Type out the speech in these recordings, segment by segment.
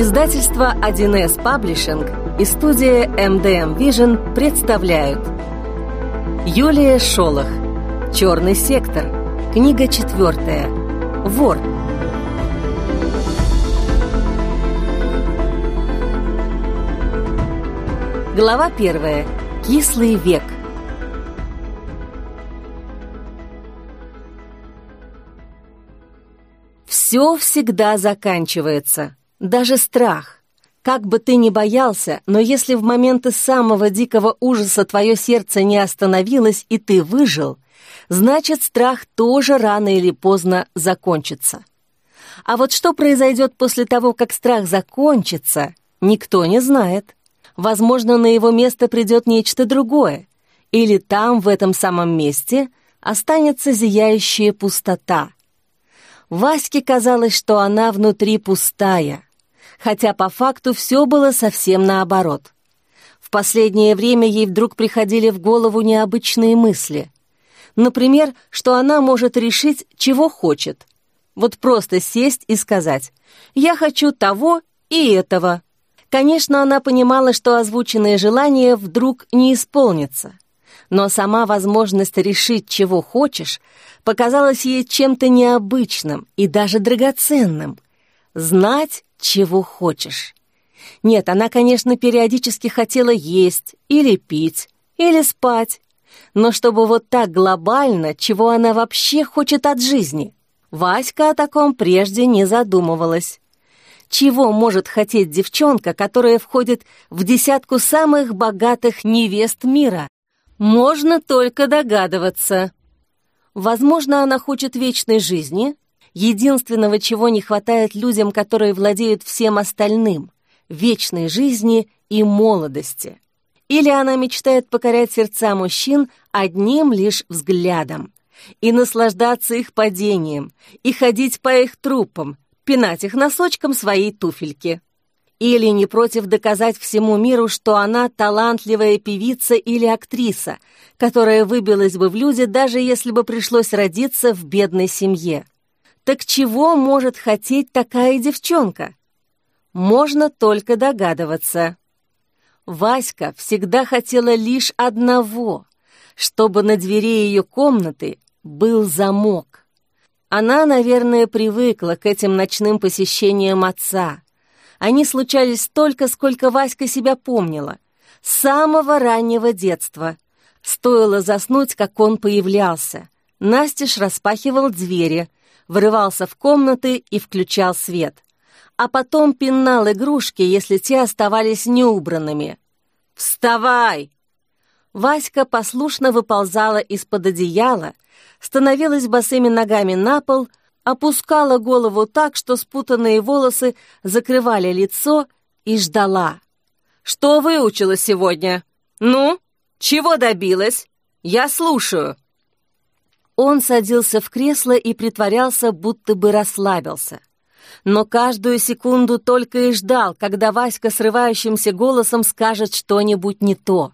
Издательство 1С Паблишинг и студия MDM Vision представляют. Юлия Шолох. Черный сектор Книга четвертая Вор Глава первая. Кислый век Все всегда заканчивается, даже страх. Как бы ты ни боялся, но если в моменты самого дикого ужаса твое сердце не остановилось и ты выжил, значит страх тоже рано или поздно закончится. А вот что произойдет после того, как страх закончится, никто не знает. Возможно, на его место придет нечто другое, или там, в этом самом месте, останется зияющая пустота — Ваське казалось, что она внутри пустая, хотя по факту все было совсем наоборот. В последнее время ей вдруг приходили в голову необычные мысли. Например, что она может решить, чего хочет. Вот просто сесть и сказать «Я хочу того и этого». Конечно, она понимала, что озвученное желание вдруг не исполнится но сама возможность решить, чего хочешь, показалась ей чем-то необычным и даже драгоценным. Знать, чего хочешь. Нет, она, конечно, периодически хотела есть или пить, или спать, но чтобы вот так глобально, чего она вообще хочет от жизни. Васька о таком прежде не задумывалась. Чего может хотеть девчонка, которая входит в десятку самых богатых невест мира? Можно только догадываться. Возможно, она хочет вечной жизни, единственного, чего не хватает людям, которые владеют всем остальным — вечной жизни и молодости. Или она мечтает покорять сердца мужчин одним лишь взглядом и наслаждаться их падением, и ходить по их трупам, пинать их носочком своей туфельки. Или не против доказать всему миру, что она талантливая певица или актриса, которая выбилась бы в люди, даже если бы пришлось родиться в бедной семье. Так чего может хотеть такая девчонка? Можно только догадываться. Васька всегда хотела лишь одного, чтобы на двери ее комнаты был замок. Она, наверное, привыкла к этим ночным посещениям отца, они случались столько, сколько Васька себя помнила. С самого раннего детства. Стоило заснуть, как он появлялся. Настеж распахивал двери, врывался в комнаты и включал свет. А потом пинал игрушки, если те оставались неубранными. «Вставай!» Васька послушно выползала из-под одеяла, становилась босыми ногами на пол — опускала голову так, что спутанные волосы закрывали лицо и ждала. «Что выучила сегодня? Ну, чего добилась? Я слушаю». Он садился в кресло и притворялся, будто бы расслабился. Но каждую секунду только и ждал, когда Васька срывающимся голосом скажет что-нибудь не то.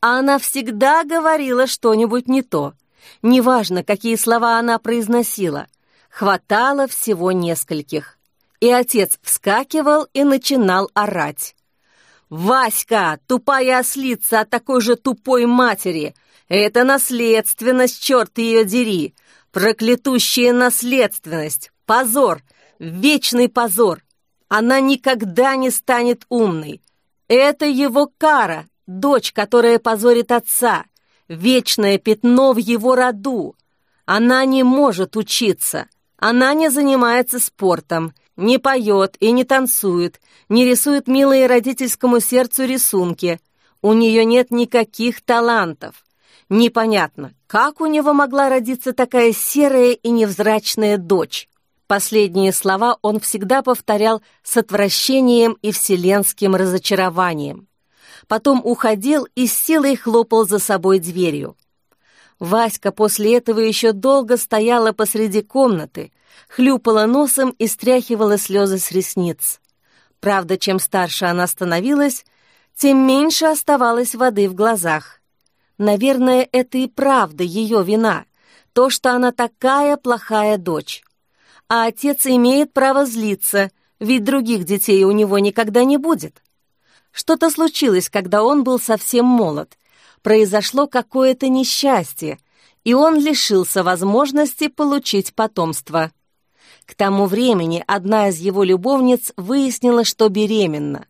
А она всегда говорила что-нибудь не то. Неважно, какие слова она произносила — Хватало всего нескольких. И отец вскакивал и начинал орать. «Васька, тупая ослица от такой же тупой матери! Это наследственность, черт ее дери! Проклятущая наследственность! Позор! Вечный позор! Она никогда не станет умной! Это его кара, дочь, которая позорит отца! Вечное пятно в его роду! Она не может учиться!» Она не занимается спортом, не поет и не танцует, не рисует милые родительскому сердцу рисунки. У нее нет никаких талантов. Непонятно, как у него могла родиться такая серая и невзрачная дочь. Последние слова он всегда повторял с отвращением и вселенским разочарованием. Потом уходил и с силой хлопал за собой дверью. Васька после этого еще долго стояла посреди комнаты, хлюпала носом и стряхивала слезы с ресниц. Правда, чем старше она становилась, тем меньше оставалось воды в глазах. Наверное, это и правда ее вина, то, что она такая плохая дочь. А отец имеет право злиться, ведь других детей у него никогда не будет. Что-то случилось, когда он был совсем молод. Произошло какое-то несчастье, и он лишился возможности получить потомство. К тому времени одна из его любовниц выяснила, что беременна.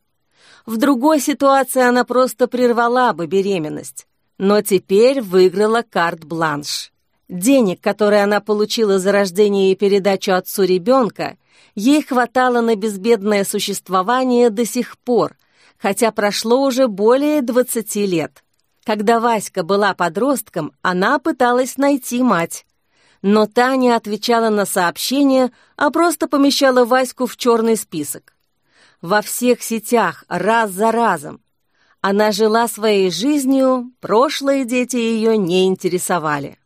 В другой ситуации она просто прервала бы беременность, но теперь выиграла карт-бланш. Денег, которые она получила за рождение и передачу отцу ребенка, ей хватало на безбедное существование до сих пор, хотя прошло уже более 20 лет. Когда Васька была подростком, она пыталась найти мать. Но та не отвечала на сообщения, а просто помещала Ваську в черный список. Во всех сетях, раз за разом. Она жила своей жизнью, прошлые дети ее не интересовали.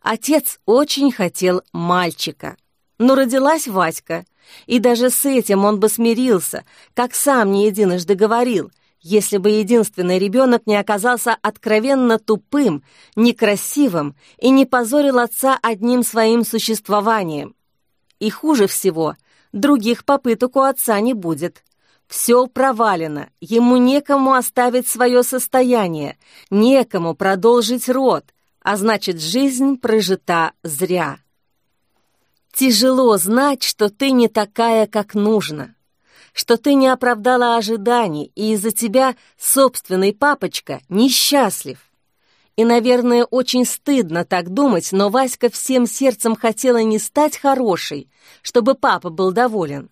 Отец очень хотел мальчика. Но родилась Васька, и даже с этим он бы смирился, как сам не единожды говорил, если бы единственный ребенок не оказался откровенно тупым, некрасивым и не позорил отца одним своим существованием. И хуже всего, других попыток у отца не будет. Все провалено, ему некому оставить свое состояние, некому продолжить род, а значит, жизнь прожита зря. Тяжело знать, что ты не такая, как нужно, что ты не оправдала ожиданий, и из-за тебя собственный папочка несчастлив. И, наверное, очень стыдно так думать, но Васька всем сердцем хотела не стать хорошей, чтобы папа был доволен,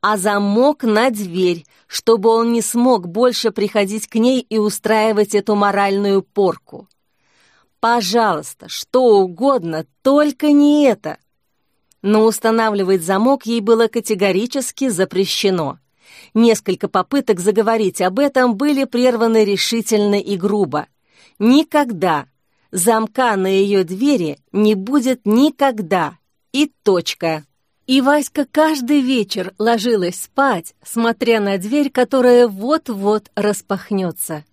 а замок на дверь, чтобы он не смог больше приходить к ней и устраивать эту моральную порку. Пожалуйста, что угодно, только не это но устанавливать замок ей было категорически запрещено. Несколько попыток заговорить об этом были прерваны решительно и грубо. Никогда. Замка на ее двери не будет никогда. И точка. И Васька каждый вечер ложилась спать, смотря на дверь, которая вот-вот распахнется.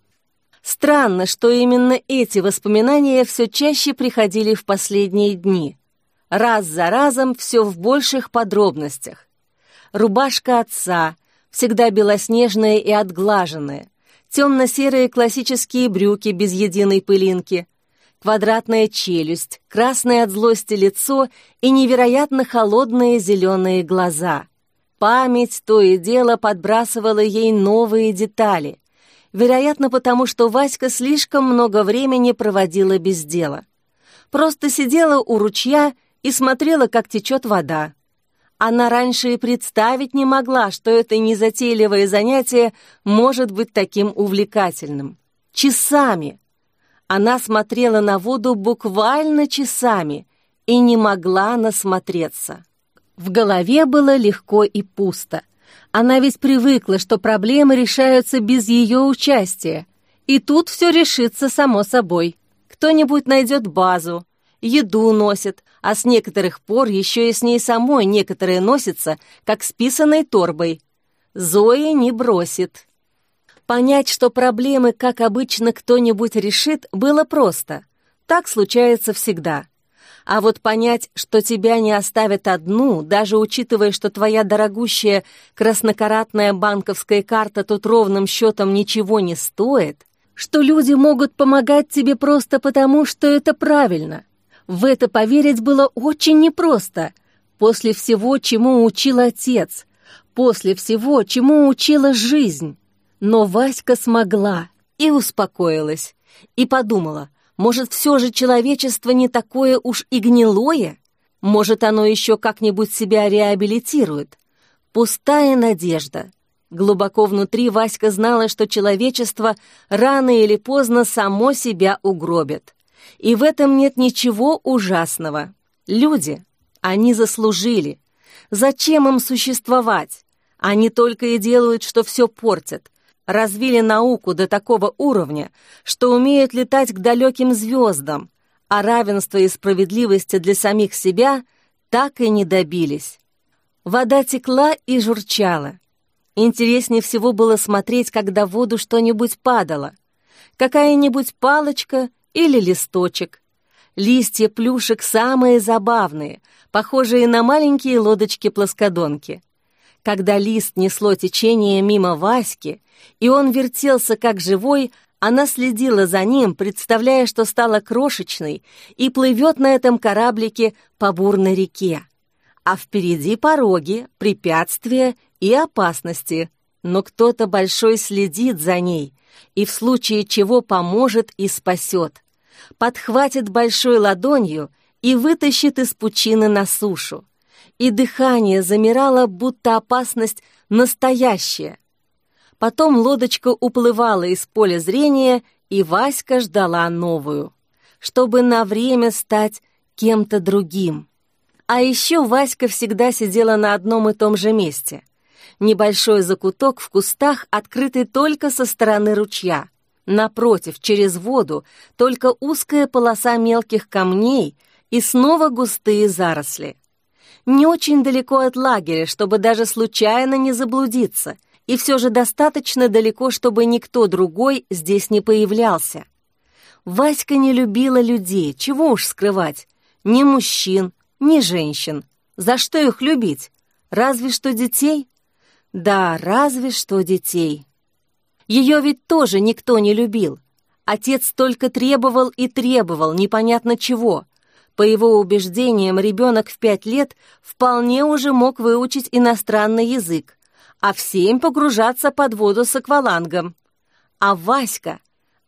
Странно, что именно эти воспоминания все чаще приходили в последние дни раз за разом все в больших подробностях. Рубашка отца, всегда белоснежная и отглаженная, темно-серые классические брюки без единой пылинки, квадратная челюсть, красное от злости лицо и невероятно холодные зеленые глаза. Память то и дело подбрасывала ей новые детали, вероятно, потому что Васька слишком много времени проводила без дела. Просто сидела у ручья и смотрела, как течет вода. Она раньше и представить не могла, что это незатейливое занятие может быть таким увлекательным. Часами. Она смотрела на воду буквально часами и не могла насмотреться. В голове было легко и пусто. Она ведь привыкла, что проблемы решаются без ее участия. И тут все решится само собой. Кто-нибудь найдет базу, еду носит, а с некоторых пор еще и с ней самой некоторые носятся, как с писаной торбой. Зои не бросит. Понять, что проблемы, как обычно, кто-нибудь решит, было просто. Так случается всегда. А вот понять, что тебя не оставят одну, даже учитывая, что твоя дорогущая краснокаратная банковская карта тут ровным счетом ничего не стоит, что люди могут помогать тебе просто потому, что это правильно, в это поверить было очень непросто. После всего, чему учил отец, после всего, чему учила жизнь. Но Васька смогла и успокоилась, и подумала, может, все же человечество не такое уж и гнилое? Может, оно еще как-нибудь себя реабилитирует? Пустая надежда. Глубоко внутри Васька знала, что человечество рано или поздно само себя угробит. И в этом нет ничего ужасного. Люди, они заслужили. Зачем им существовать? Они только и делают, что все портят. Развили науку до такого уровня, что умеют летать к далеким звездам, а равенства и справедливости для самих себя так и не добились. Вода текла и журчала. Интереснее всего было смотреть, когда в воду что-нибудь падало. Какая-нибудь палочка или листочек. Листья плюшек самые забавные, похожие на маленькие лодочки-плоскодонки. Когда лист несло течение мимо Васьки, и он вертелся как живой, она следила за ним, представляя, что стала крошечной и плывет на этом кораблике по бурной реке. А впереди пороги, препятствия и опасности. Но кто-то большой следит за ней и в случае чего поможет и спасет. Подхватит большой ладонью и вытащит из пучины на сушу и дыхание замирало, будто опасность настоящая. Потом лодочка уплывала из поля зрения, и Васька ждала новую, чтобы на время стать кем-то другим. А еще Васька всегда сидела на одном и том же месте. Небольшой закуток в кустах, открытый только со стороны ручья. Напротив, через воду, только узкая полоса мелких камней и снова густые заросли не очень далеко от лагеря, чтобы даже случайно не заблудиться, и все же достаточно далеко, чтобы никто другой здесь не появлялся. Васька не любила людей, чего уж скрывать, ни мужчин, ни женщин. За что их любить? Разве что детей? Да, разве что детей. Ее ведь тоже никто не любил. Отец только требовал и требовал непонятно чего — по его убеждениям, ребенок в пять лет вполне уже мог выучить иностранный язык, а в семь погружаться под воду с аквалангом. А Васька,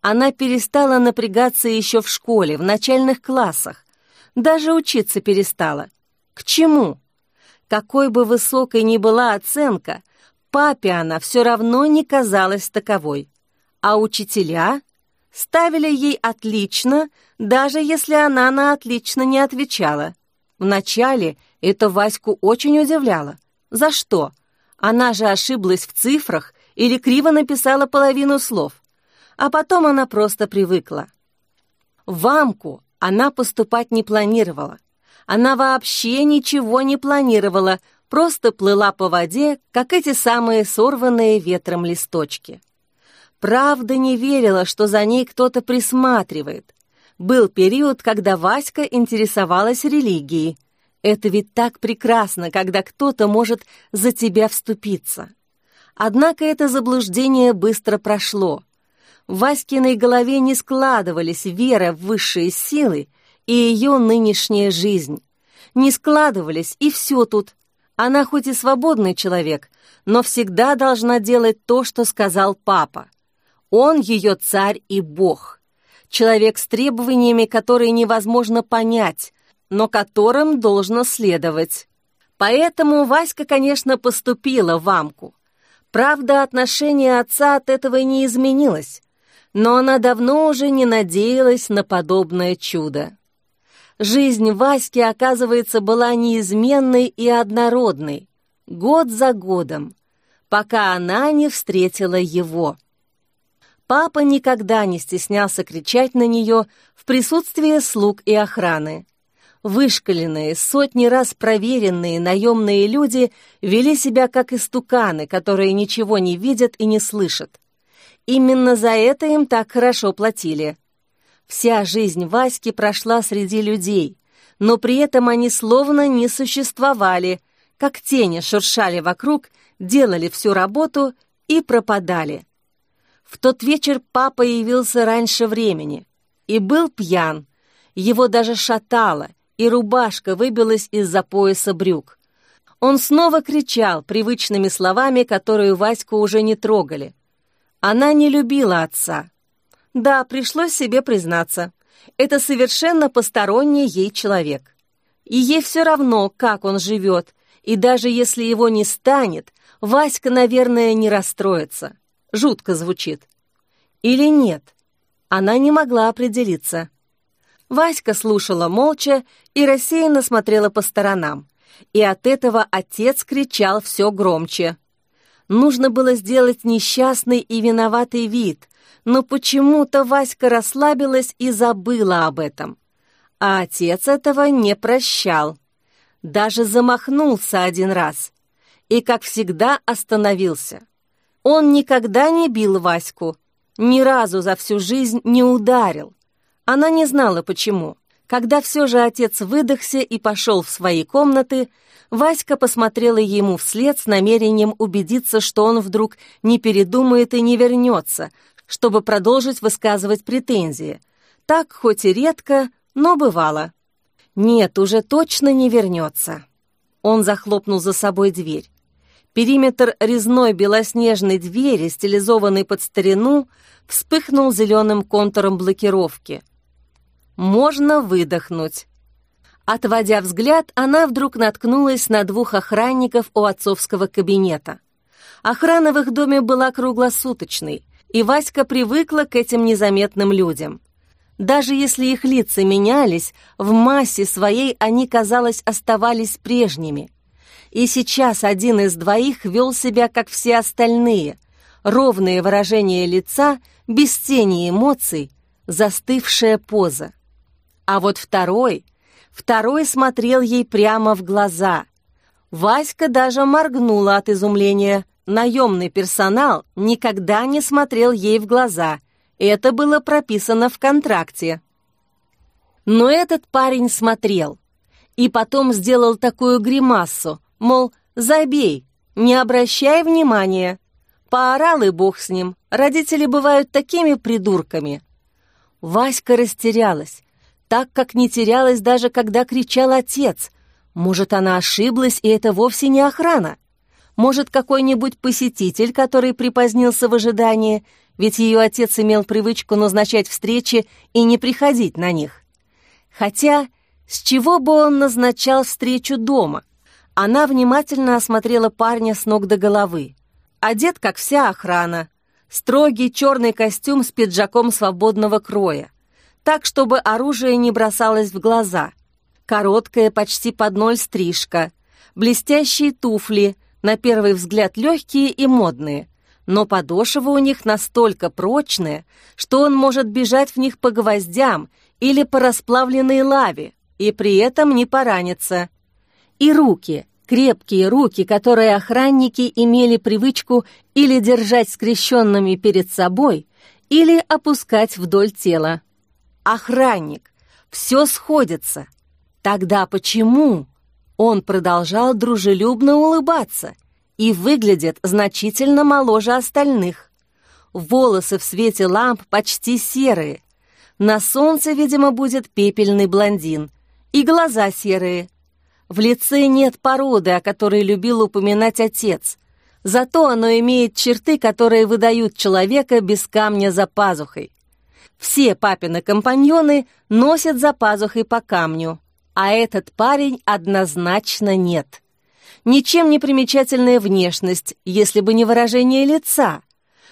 она перестала напрягаться еще в школе, в начальных классах. Даже учиться перестала. К чему? Какой бы высокой ни была оценка, папе она все равно не казалась таковой. А учителя ставили ей отлично, даже если она на отлично не отвечала. Вначале это Ваську очень удивляло. За что? Она же ошиблась в цифрах или криво написала половину слов. А потом она просто привыкла. В Амку она поступать не планировала. Она вообще ничего не планировала, просто плыла по воде, как эти самые сорванные ветром листочки. Правда не верила, что за ней кто-то присматривает. Был период, когда Васька интересовалась религией. Это ведь так прекрасно, когда кто-то может за тебя вступиться. Однако это заблуждение быстро прошло. В Васькиной голове не складывались вера в высшие силы и ее нынешняя жизнь. Не складывались, и все тут. Она хоть и свободный человек, но всегда должна делать то, что сказал папа. Он ее царь и бог. Человек с требованиями, которые невозможно понять, но которым должно следовать. Поэтому Васька, конечно, поступила в Амку. Правда, отношение отца от этого не изменилось, но она давно уже не надеялась на подобное чудо. Жизнь Васьки, оказывается, была неизменной и однородной, год за годом, пока она не встретила его. Папа никогда не стеснялся кричать на нее в присутствии слуг и охраны. Вышкаленные, сотни раз проверенные наемные люди вели себя как истуканы, которые ничего не видят и не слышат. Именно за это им так хорошо платили. Вся жизнь Васьки прошла среди людей, но при этом они словно не существовали, как тени шуршали вокруг, делали всю работу и пропадали. В тот вечер папа явился раньше времени и был пьян. Его даже шатало, и рубашка выбилась из-за пояса брюк. Он снова кричал привычными словами, которые Ваську уже не трогали. Она не любила отца. Да, пришлось себе признаться. Это совершенно посторонний ей человек. И ей все равно, как он живет, и даже если его не станет, Васька, наверное, не расстроится. Жутко звучит. Или нет? Она не могла определиться. Васька слушала молча и рассеянно смотрела по сторонам. И от этого отец кричал все громче. Нужно было сделать несчастный и виноватый вид, но почему-то Васька расслабилась и забыла об этом. А отец этого не прощал. Даже замахнулся один раз. И, как всегда, остановился. Он никогда не бил Ваську, ни разу за всю жизнь не ударил. Она не знала, почему. Когда все же отец выдохся и пошел в свои комнаты, Васька посмотрела ему вслед с намерением убедиться, что он вдруг не передумает и не вернется, чтобы продолжить высказывать претензии. Так, хоть и редко, но бывало. Нет, уже точно не вернется. Он захлопнул за собой дверь. Периметр резной белоснежной двери, стилизованный под старину, вспыхнул зеленым контуром блокировки. Можно выдохнуть. Отводя взгляд, она вдруг наткнулась на двух охранников у отцовского кабинета. Охрана в их доме была круглосуточной, и Васька привыкла к этим незаметным людям. Даже если их лица менялись, в массе своей они, казалось, оставались прежними. И сейчас один из двоих вел себя, как все остальные. Ровное выражение лица, без тени эмоций, застывшая поза. А вот второй, второй смотрел ей прямо в глаза. Васька даже моргнула от изумления. Наемный персонал никогда не смотрел ей в глаза. Это было прописано в контракте. Но этот парень смотрел. И потом сделал такую гримассу, мол, забей, не обращай внимания. Поорал и бог с ним. Родители бывают такими придурками. Васька растерялась так как не терялась даже когда кричал отец. Может, она ошиблась, и это вовсе не охрана. Может, какой-нибудь посетитель, который припозднился в ожидании, ведь ее отец имел привычку назначать встречи и не приходить на них. Хотя, с чего бы он назначал встречу дома? Она внимательно осмотрела парня с ног до головы. Одет, как вся охрана. Строгий черный костюм с пиджаком свободного кроя так, чтобы оружие не бросалось в глаза. Короткая, почти под ноль стрижка, блестящие туфли, на первый взгляд легкие и модные, но подошвы у них настолько прочные, что он может бежать в них по гвоздям или по расплавленной лаве, и при этом не пораниться. И руки, крепкие руки, которые охранники имели привычку или держать скрещенными перед собой, или опускать вдоль тела охранник. Все сходится. Тогда почему? Он продолжал дружелюбно улыбаться и выглядит значительно моложе остальных. Волосы в свете ламп почти серые. На солнце, видимо, будет пепельный блондин. И глаза серые. В лице нет породы, о которой любил упоминать отец. Зато оно имеет черты, которые выдают человека без камня за пазухой. Все папины компаньоны носят за пазухой по камню, а этот парень однозначно нет. Ничем не примечательная внешность, если бы не выражение лица.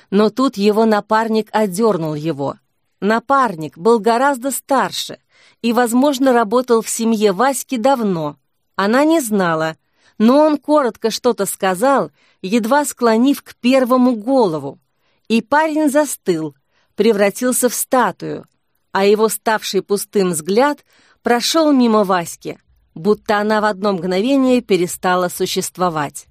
Но тут его напарник одернул его. Напарник был гораздо старше и, возможно, работал в семье Васьки давно. Она не знала, но он коротко что-то сказал, едва склонив к первому голову. И парень застыл, превратился в статую, а его ставший пустым взгляд прошел мимо Васьки, будто она в одно мгновение перестала существовать.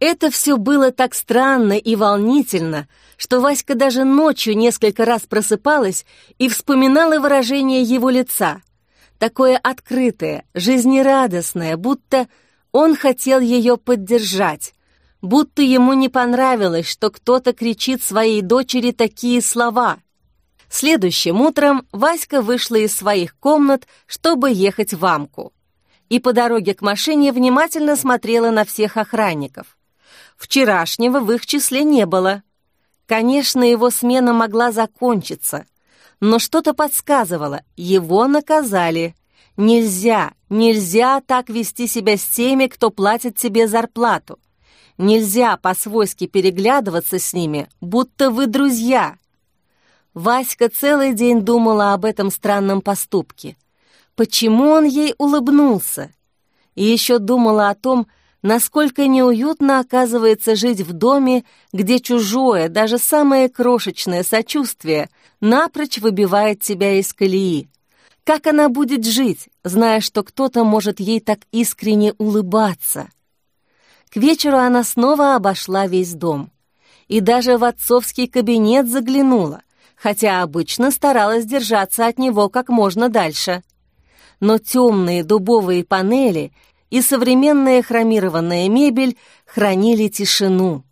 Это все было так странно и волнительно, что Васька даже ночью несколько раз просыпалась и вспоминала выражение его лица. Такое открытое, жизнерадостное, будто он хотел ее поддержать, будто ему не понравилось, что кто-то кричит своей дочери такие слова. Следующим утром Васька вышла из своих комнат, чтобы ехать в Амку. И по дороге к машине внимательно смотрела на всех охранников. Вчерашнего в их числе не было. Конечно, его смена могла закончиться, но что-то подсказывало, его наказали. Нельзя, нельзя так вести себя с теми, кто платит тебе зарплату. Нельзя по-свойски переглядываться с ними, будто вы друзья. Васька целый день думала об этом странном поступке. Почему он ей улыбнулся? И еще думала о том, насколько неуютно оказывается жить в доме, где чужое, даже самое крошечное сочувствие напрочь выбивает тебя из колеи. Как она будет жить, зная, что кто-то может ей так искренне улыбаться? К вечеру она снова обошла весь дом. И даже в отцовский кабинет заглянула, хотя обычно старалась держаться от него как можно дальше. но темные дубовые панели и современная хромированная мебель хранили тишину.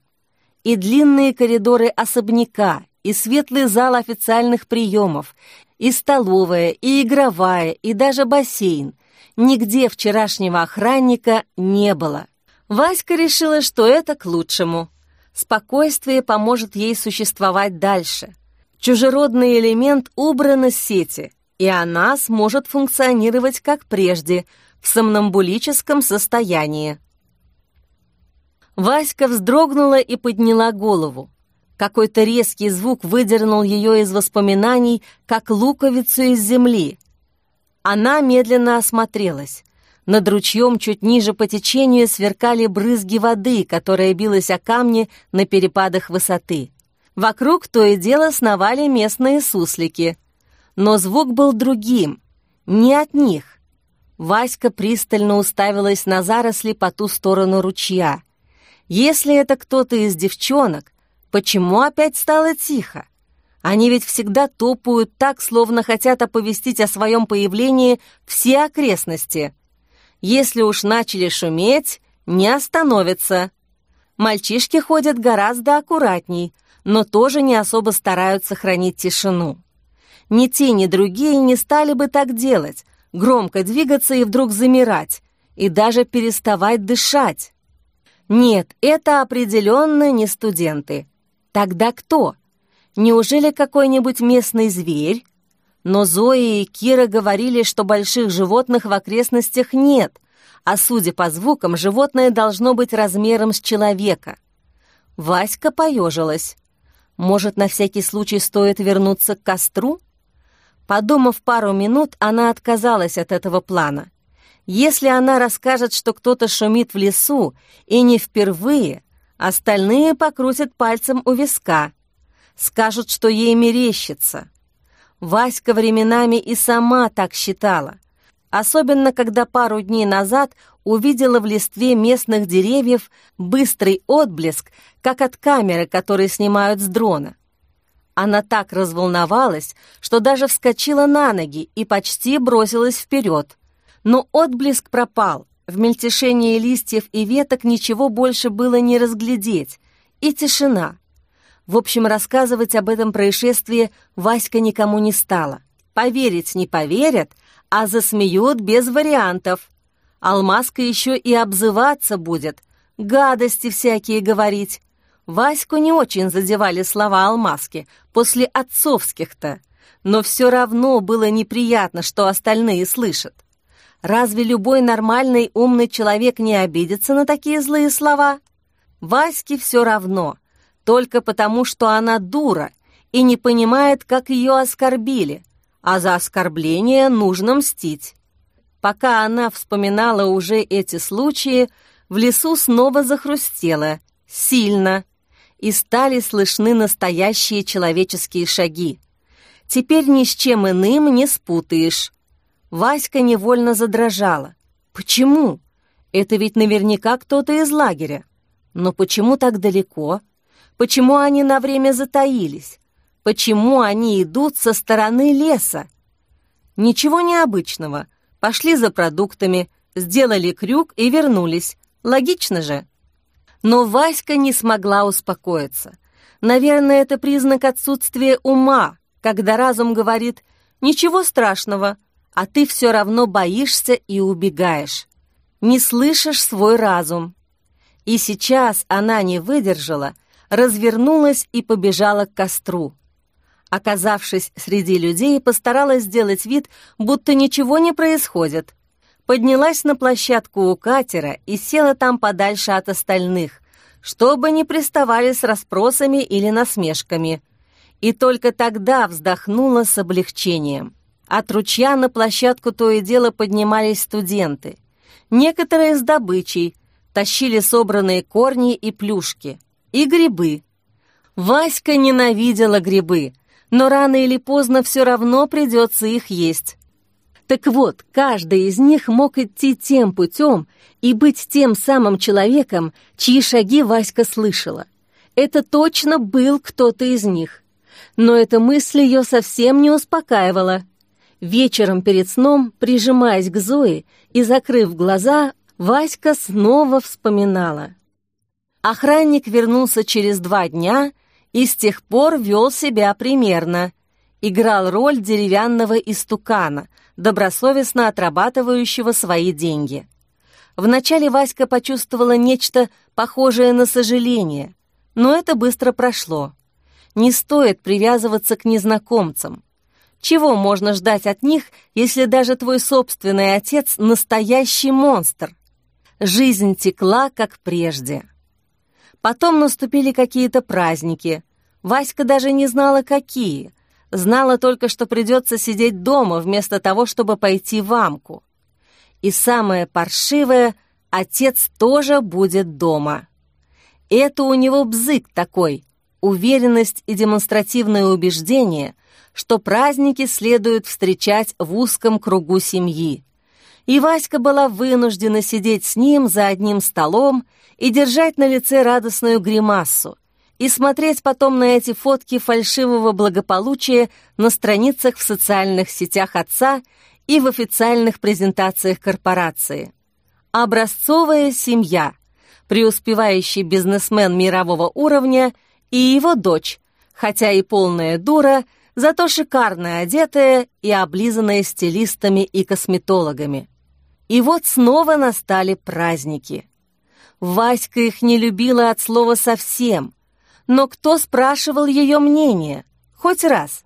И длинные коридоры особняка, и светлый зал официальных приемов, и столовая, и игровая, и даже бассейн. Нигде вчерашнего охранника не было. Васька решила, что это к лучшему. Спокойствие поможет ей существовать дальше. Чужеродный элемент убран из сети, и она сможет функционировать как прежде, в сомнамбулическом состоянии. Васька вздрогнула и подняла голову. Какой-то резкий звук выдернул ее из воспоминаний, как луковицу из земли. Она медленно осмотрелась. Над ручьем чуть ниже по течению сверкали брызги воды, которая билась о камни на перепадах высоты. Вокруг то и дело сновали местные суслики. Но звук был другим, не от них. Васька пристально уставилась на заросли по ту сторону ручья. Если это кто-то из девчонок, почему опять стало тихо? Они ведь всегда топают так, словно хотят оповестить о своем появлении все окрестности. Если уж начали шуметь, не остановятся. Мальчишки ходят гораздо аккуратней, но тоже не особо стараются хранить тишину. Ни те, ни другие не стали бы так делать, громко двигаться и вдруг замирать, и даже переставать дышать. Нет, это определенно не студенты. Тогда кто? Неужели какой-нибудь местный зверь? Но Зоя и Кира говорили, что больших животных в окрестностях нет, а судя по звукам, животное должно быть размером с человека. Васька поежилась. Может, на всякий случай стоит вернуться к костру? Подумав пару минут, она отказалась от этого плана. Если она расскажет, что кто-то шумит в лесу, и не впервые, остальные покрутят пальцем у виска, скажут, что ей мерещится. Васька временами и сама так считала, особенно когда пару дней назад увидела в листве местных деревьев быстрый отблеск, как от камеры, которые снимают с дрона. Она так разволновалась, что даже вскочила на ноги и почти бросилась вперед. Но отблеск пропал, в мельтешении листьев и веток ничего больше было не разглядеть, и тишина. В общем, рассказывать об этом происшествии Васька никому не стала. Поверить не поверят, а засмеют без вариантов. Алмазка еще и обзываться будет, гадости всякие говорить. Ваську не очень задевали слова Алмазки, после отцовских-то, но все равно было неприятно, что остальные слышат. Разве любой нормальный умный человек не обидится на такие злые слова? Ваське все равно только потому, что она дура и не понимает, как ее оскорбили, а за оскорбление нужно мстить. Пока она вспоминала уже эти случаи, в лесу снова захрустело, сильно, и стали слышны настоящие человеческие шаги. Теперь ни с чем иным не спутаешь. Васька невольно задрожала. Почему? Это ведь наверняка кто-то из лагеря. Но почему так далеко? Почему они на время затаились? Почему они идут со стороны леса? Ничего необычного. Пошли за продуктами, сделали крюк и вернулись. Логично же. Но Васька не смогла успокоиться. Наверное, это признак отсутствия ума, когда разум говорит «ничего страшного», а ты все равно боишься и убегаешь. Не слышишь свой разум. И сейчас она не выдержала развернулась и побежала к костру. Оказавшись среди людей, постаралась сделать вид, будто ничего не происходит. Поднялась на площадку у катера и села там подальше от остальных, чтобы не приставали с расспросами или насмешками. И только тогда вздохнула с облегчением. От ручья на площадку то и дело поднимались студенты. Некоторые с добычей, тащили собранные корни и плюшки — и грибы. Васька ненавидела грибы, но рано или поздно все равно придется их есть. Так вот, каждый из них мог идти тем путем и быть тем самым человеком, чьи шаги Васька слышала. Это точно был кто-то из них. Но эта мысль ее совсем не успокаивала. Вечером перед сном, прижимаясь к Зое и закрыв глаза, Васька снова вспоминала. Охранник вернулся через два дня и с тех пор вел себя примерно. Играл роль деревянного истукана, добросовестно отрабатывающего свои деньги. Вначале Васька почувствовала нечто похожее на сожаление, но это быстро прошло. Не стоит привязываться к незнакомцам. Чего можно ждать от них, если даже твой собственный отец — настоящий монстр? Жизнь текла, как прежде. Потом наступили какие-то праздники. Васька даже не знала, какие. Знала только, что придется сидеть дома, вместо того, чтобы пойти в амку. И самое паршивое — отец тоже будет дома. Это у него бзык такой, уверенность и демонстративное убеждение, что праздники следует встречать в узком кругу семьи. И Васька была вынуждена сидеть с ним за одним столом и держать на лице радостную гримасу, и смотреть потом на эти фотки фальшивого благополучия на страницах в социальных сетях отца и в официальных презентациях корпорации. Образцовая семья, преуспевающий бизнесмен мирового уровня и его дочь, хотя и полная дура, зато шикарно одетая и облизанная стилистами и косметологами. И вот снова настали праздники. Васька их не любила от слова совсем, но кто спрашивал ее мнение? Хоть раз.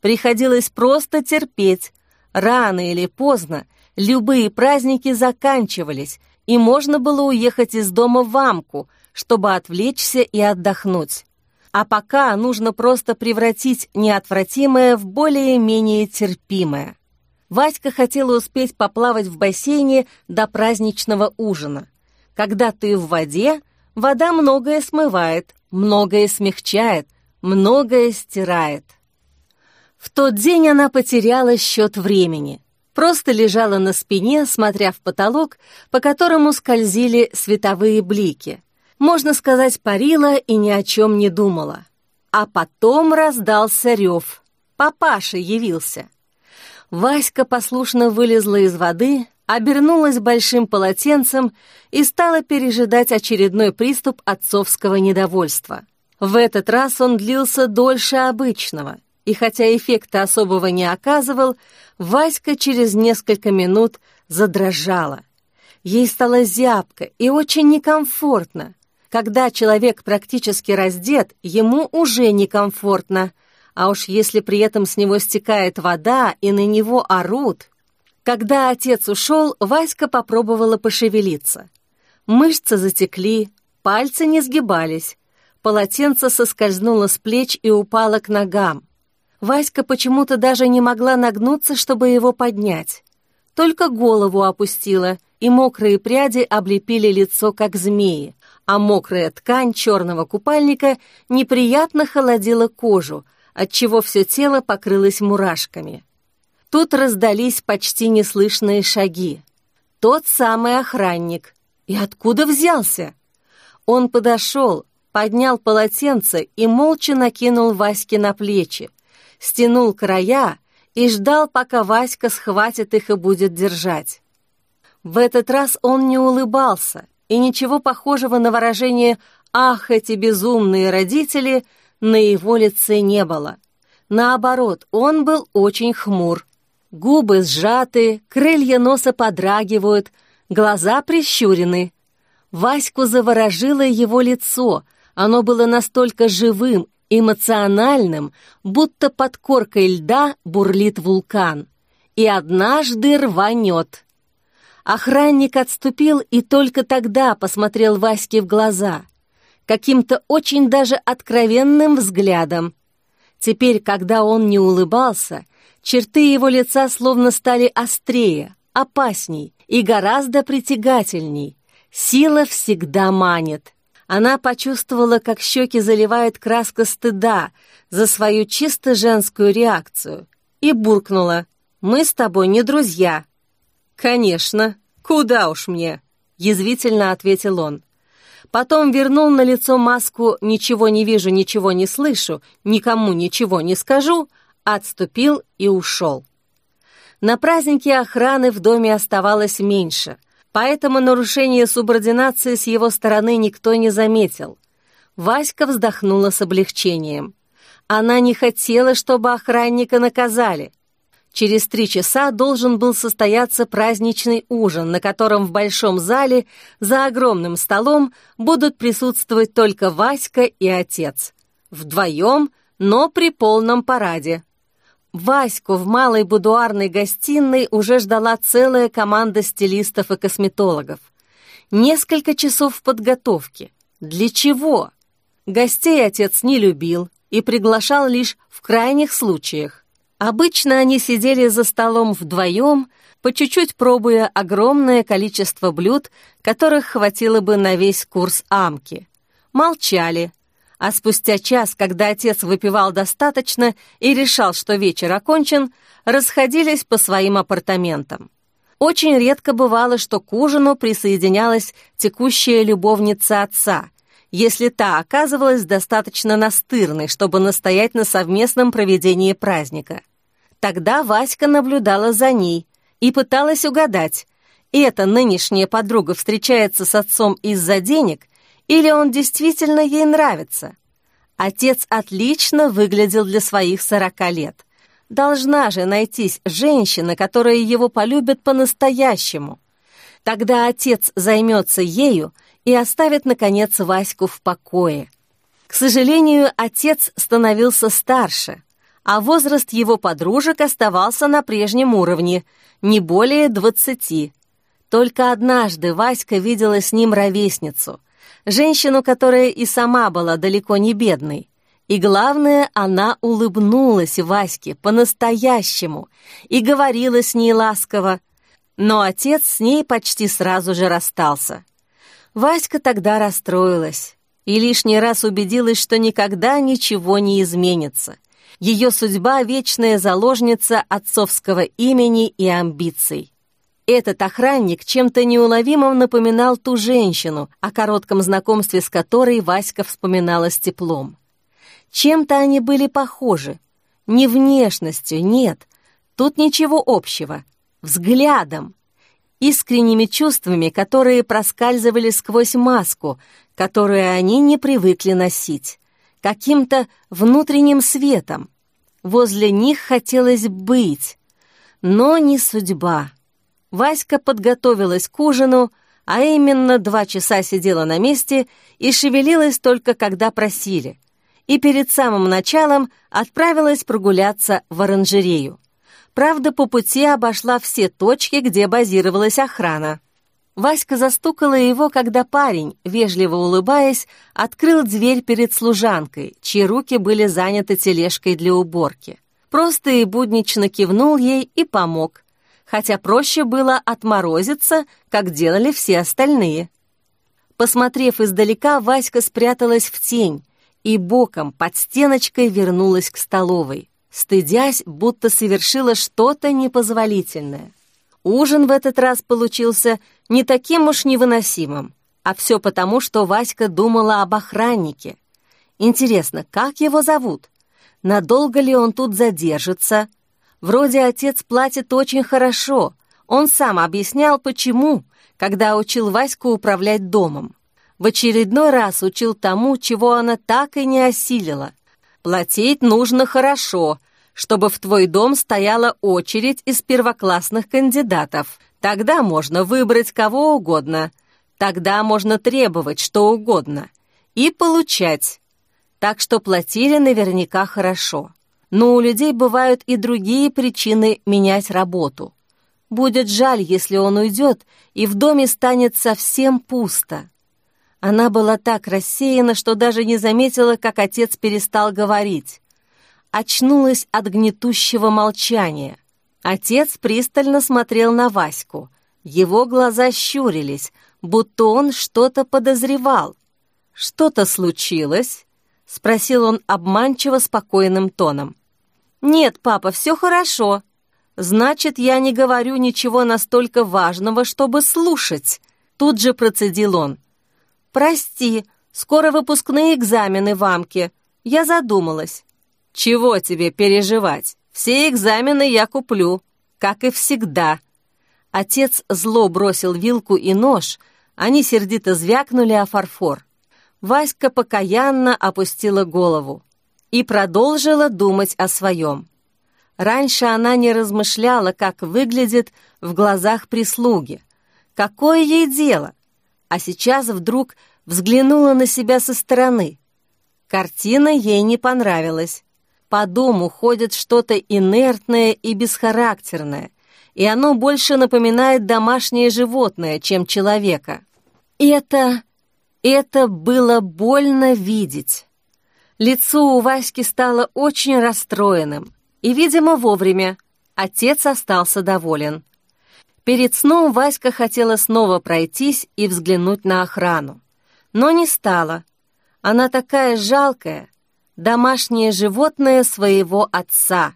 Приходилось просто терпеть, Рано или поздно любые праздники заканчивались, и можно было уехать из дома в Амку, чтобы отвлечься и отдохнуть. А пока нужно просто превратить неотвратимое в более-менее терпимое. Васька хотела успеть поплавать в бассейне до праздничного ужина. Когда ты в воде, вода многое смывает, многое смягчает, многое стирает. В тот день она потеряла счет времени. Просто лежала на спине, смотря в потолок, по которому скользили световые блики. Можно сказать, парила и ни о чем не думала. А потом раздался рев. Папаша явился. Васька послушно вылезла из воды, обернулась большим полотенцем и стала пережидать очередной приступ отцовского недовольства. В этот раз он длился дольше обычного — и хотя эффекта особого не оказывал, Васька через несколько минут задрожала. Ей стало зябко и очень некомфортно. Когда человек практически раздет, ему уже некомфортно, а уж если при этом с него стекает вода и на него орут. Когда отец ушел, Васька попробовала пошевелиться. Мышцы затекли, пальцы не сгибались, полотенце соскользнуло с плеч и упало к ногам. Васька почему-то даже не могла нагнуться, чтобы его поднять. Только голову опустила, и мокрые пряди облепили лицо, как змеи, а мокрая ткань черного купальника неприятно холодила кожу, отчего все тело покрылось мурашками. Тут раздались почти неслышные шаги. Тот самый охранник. И откуда взялся? Он подошел, поднял полотенце и молча накинул Ваське на плечи, стянул края и ждал, пока Васька схватит их и будет держать. В этот раз он не улыбался, и ничего похожего на выражение «Ах, эти безумные родители!» на его лице не было. Наоборот, он был очень хмур. Губы сжаты, крылья носа подрагивают, глаза прищурены. Ваську заворожило его лицо, оно было настолько живым эмоциональным, будто под коркой льда бурлит вулкан. И однажды рванет. Охранник отступил и только тогда посмотрел Ваське в глаза. Каким-то очень даже откровенным взглядом. Теперь, когда он не улыбался, черты его лица словно стали острее, опасней и гораздо притягательней. Сила всегда манит. Она почувствовала, как щеки заливает краска стыда за свою чисто женскую реакцию, и буркнула «Мы с тобой не друзья». «Конечно, куда уж мне», — язвительно ответил он. Потом вернул на лицо маску «Ничего не вижу, ничего не слышу, никому ничего не скажу», отступил и ушел. На празднике охраны в доме оставалось меньше, поэтому нарушение субординации с его стороны никто не заметил. Васька вздохнула с облегчением. Она не хотела, чтобы охранника наказали. Через три часа должен был состояться праздничный ужин, на котором в большом зале за огромным столом будут присутствовать только Васька и отец. Вдвоем, но при полном параде. Ваську в малой будуарной гостиной уже ждала целая команда стилистов и косметологов. Несколько часов подготовки. Для чего? Гостей отец не любил и приглашал лишь в крайних случаях. Обычно они сидели за столом вдвоем, по чуть-чуть пробуя огромное количество блюд, которых хватило бы на весь курс амки. Молчали, а спустя час, когда отец выпивал достаточно и решал, что вечер окончен, расходились по своим апартаментам. Очень редко бывало, что к ужину присоединялась текущая любовница отца, если та оказывалась достаточно настырной, чтобы настоять на совместном проведении праздника. Тогда Васька наблюдала за ней и пыталась угадать, эта нынешняя подруга встречается с отцом из-за денег или он действительно ей нравится. Отец отлично выглядел для своих сорока лет. Должна же найтись женщина, которая его полюбит по-настоящему. Тогда отец займется ею и оставит, наконец, Ваську в покое. К сожалению, отец становился старше, а возраст его подружек оставался на прежнем уровне, не более двадцати. Только однажды Васька видела с ним ровесницу, женщину, которая и сама была далеко не бедной. И главное, она улыбнулась Ваське по-настоящему и говорила с ней ласково, но отец с ней почти сразу же расстался. Васька тогда расстроилась и лишний раз убедилась, что никогда ничего не изменится. Ее судьба — вечная заложница отцовского имени и амбиций. Этот охранник чем-то неуловимым напоминал ту женщину, о коротком знакомстве с которой Васька вспоминала с теплом. Чем-то они были похожи. Не внешностью, нет. Тут ничего общего. Взглядом. Искренними чувствами, которые проскальзывали сквозь маску, которую они не привыкли носить. Каким-то внутренним светом. Возле них хотелось быть. Но не судьба. Васька подготовилась к ужину, а именно два часа сидела на месте и шевелилась только когда просили. И перед самым началом отправилась прогуляться в оранжерею. Правда, по пути обошла все точки, где базировалась охрана. Васька застукала его, когда парень, вежливо улыбаясь, открыл дверь перед служанкой, чьи руки были заняты тележкой для уборки. Просто и буднично кивнул ей и помог, хотя проще было отморозиться, как делали все остальные. Посмотрев издалека, Васька спряталась в тень и боком под стеночкой вернулась к столовой, стыдясь, будто совершила что-то непозволительное. Ужин в этот раз получился не таким уж невыносимым, а все потому, что Васька думала об охраннике. Интересно, как его зовут? Надолго ли он тут задержится? Вроде отец платит очень хорошо. Он сам объяснял, почему, когда учил Ваську управлять домом. В очередной раз учил тому, чего она так и не осилила. Платить нужно хорошо, чтобы в твой дом стояла очередь из первоклассных кандидатов. Тогда можно выбрать кого угодно. Тогда можно требовать что угодно. И получать. Так что платили наверняка хорошо но у людей бывают и другие причины менять работу. Будет жаль, если он уйдет, и в доме станет совсем пусто. Она была так рассеяна, что даже не заметила, как отец перестал говорить. Очнулась от гнетущего молчания. Отец пристально смотрел на Ваську. Его глаза щурились, будто он что-то подозревал. «Что-то случилось?» — спросил он обманчиво спокойным тоном. «Нет, папа, все хорошо. Значит, я не говорю ничего настолько важного, чтобы слушать», — тут же процедил он. «Прости, скоро выпускные экзамены в Амке. Я задумалась». «Чего тебе переживать? Все экзамены я куплю. как и всегда. Отец зло бросил вилку и нож, они сердито звякнули о фарфор. Васька покаянно опустила голову и продолжила думать о своем. Раньше она не размышляла, как выглядит в глазах прислуги. Какое ей дело? А сейчас вдруг взглянула на себя со стороны. Картина ей не понравилась. По дому ходит что-то инертное и бесхарактерное, и оно больше напоминает домашнее животное, чем человека. Это... это было больно видеть. Лицо у Васьки стало очень расстроенным, и, видимо, вовремя. Отец остался доволен. Перед сном Васька хотела снова пройтись и взглянуть на охрану. Но не стала. Она такая жалкая, домашнее животное своего отца.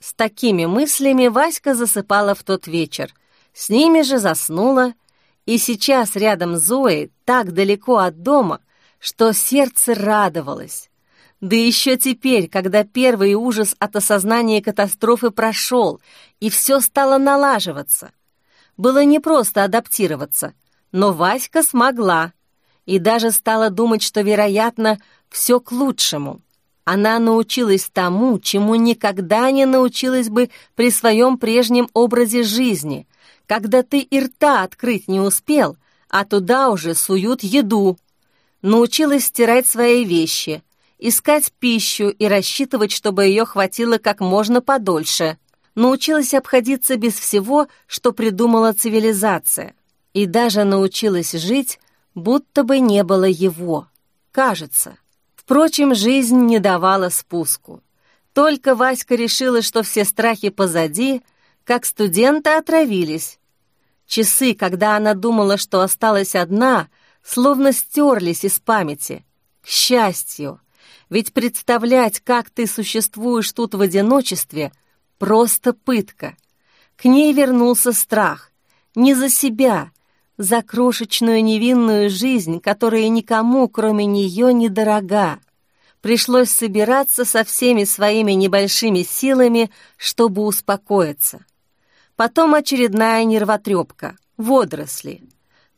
С такими мыслями Васька засыпала в тот вечер. С ними же заснула, и сейчас рядом Зоей, так далеко от дома, что сердце радовалось. Да еще теперь, когда первый ужас от осознания катастрофы прошел, и все стало налаживаться. Было непросто адаптироваться, но Васька смогла, и даже стала думать, что, вероятно, все к лучшему. Она научилась тому, чему никогда не научилась бы при своем прежнем образе жизни, когда ты и рта открыть не успел, а туда уже суют еду. Научилась стирать свои вещи, искать пищу и рассчитывать, чтобы ее хватило как можно подольше. Научилась обходиться без всего, что придумала цивилизация. И даже научилась жить, будто бы не было его. Кажется. Впрочем, жизнь не давала спуску. Только Васька решила, что все страхи позади, как студенты отравились. Часы, когда она думала, что осталась одна, словно стерлись из памяти. К счастью, ведь представлять, как ты существуешь тут в одиночестве, просто пытка. К ней вернулся страх. Не за себя, за крошечную невинную жизнь, которая никому, кроме нее, недорога. Пришлось собираться со всеми своими небольшими силами, чтобы успокоиться. Потом очередная нервотрепка — водоросли.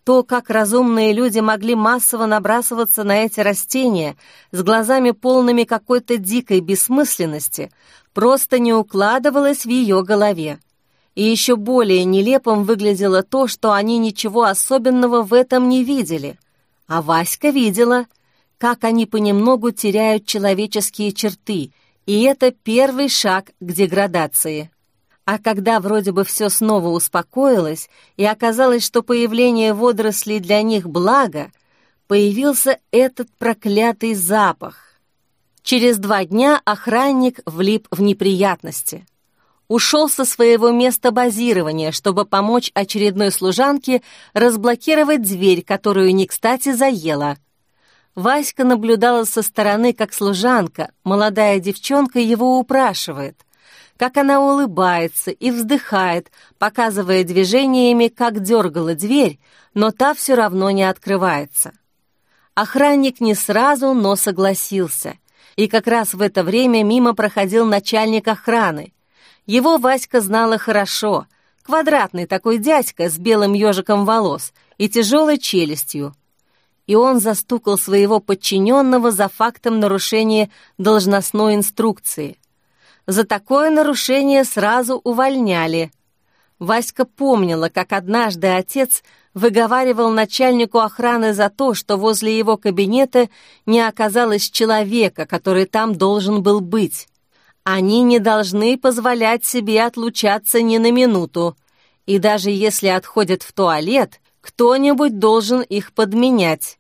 То, как разумные люди могли массово набрасываться на эти растения с глазами полными какой-то дикой бессмысленности, просто не укладывалось в ее голове. И еще более нелепым выглядело то, что они ничего особенного в этом не видели. А Васька видела, как они понемногу теряют человеческие черты, и это первый шаг к деградации. А когда вроде бы все снова успокоилось, и оказалось, что появление водорослей для них благо, появился этот проклятый запах. Через два дня охранник влип в неприятности — ушел со своего места базирования, чтобы помочь очередной служанке разблокировать дверь, которую не кстати заела. Васька наблюдала со стороны, как служанка, молодая девчонка, его упрашивает, как она улыбается и вздыхает, показывая движениями, как дергала дверь, но та все равно не открывается. Охранник не сразу, но согласился. И как раз в это время мимо проходил начальник охраны — его Васька знала хорошо. Квадратный такой дядька с белым ежиком волос и тяжелой челюстью. И он застукал своего подчиненного за фактом нарушения должностной инструкции. За такое нарушение сразу увольняли. Васька помнила, как однажды отец выговаривал начальнику охраны за то, что возле его кабинета не оказалось человека, который там должен был быть. Они не должны позволять себе отлучаться ни на минуту, и даже если отходят в туалет, кто-нибудь должен их подменять.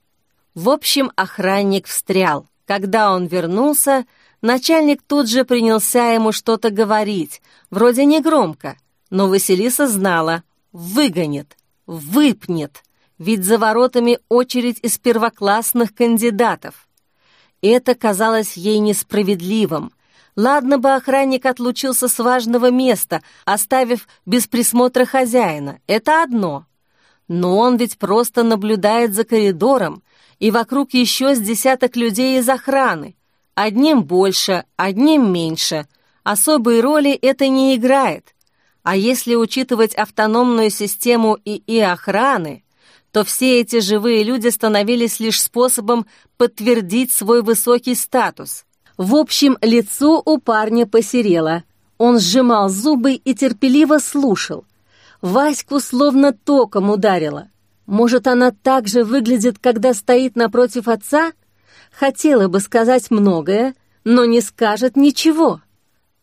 В общем, охранник встрял. Когда он вернулся, начальник тут же принялся ему что-то говорить, вроде негромко, но Василиса знала — выгонит, выпнет, ведь за воротами очередь из первоклассных кандидатов. Это казалось ей несправедливым, Ладно бы охранник отлучился с важного места, оставив без присмотра хозяина. Это одно. Но он ведь просто наблюдает за коридором, и вокруг еще с десяток людей из охраны. Одним больше, одним меньше. Особой роли это не играет. А если учитывать автономную систему ИИ охраны, то все эти живые люди становились лишь способом подтвердить свой высокий статус. В общем, лицо у парня посерело. Он сжимал зубы и терпеливо слушал. Ваську словно током ударило. Может, она так же выглядит, когда стоит напротив отца? Хотела бы сказать многое, но не скажет ничего.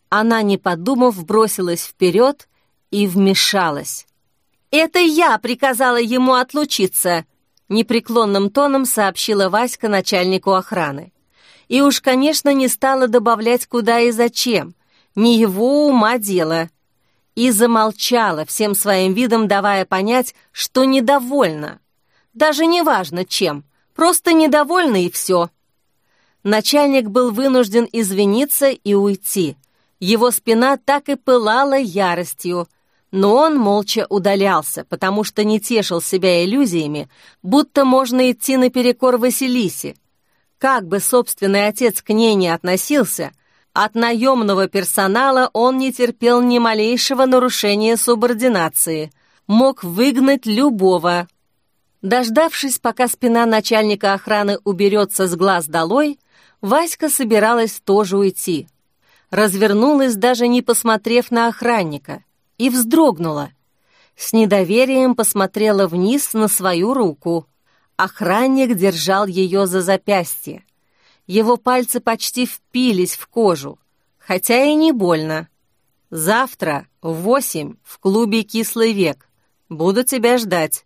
Она, не подумав, бросилась вперед и вмешалась. «Это я приказала ему отлучиться», — непреклонным тоном сообщила Васька начальнику охраны. И уж, конечно, не стала добавлять куда и зачем. Не его ума дело. И замолчала, всем своим видом давая понять, что недовольна. Даже не важно чем, просто недовольна и все. Начальник был вынужден извиниться и уйти. Его спина так и пылала яростью, но он молча удалялся, потому что не тешил себя иллюзиями, будто можно идти наперекор Василисе. Как бы собственный отец к ней не относился, от наемного персонала он не терпел ни малейшего нарушения субординации, мог выгнать любого. Дождавшись, пока спина начальника охраны уберется с глаз долой, Васька собиралась тоже уйти. Развернулась, даже не посмотрев на охранника — и вздрогнула. С недоверием посмотрела вниз на свою руку. Охранник держал ее за запястье. Его пальцы почти впились в кожу, хотя и не больно. «Завтра в восемь в клубе «Кислый век». Буду тебя ждать».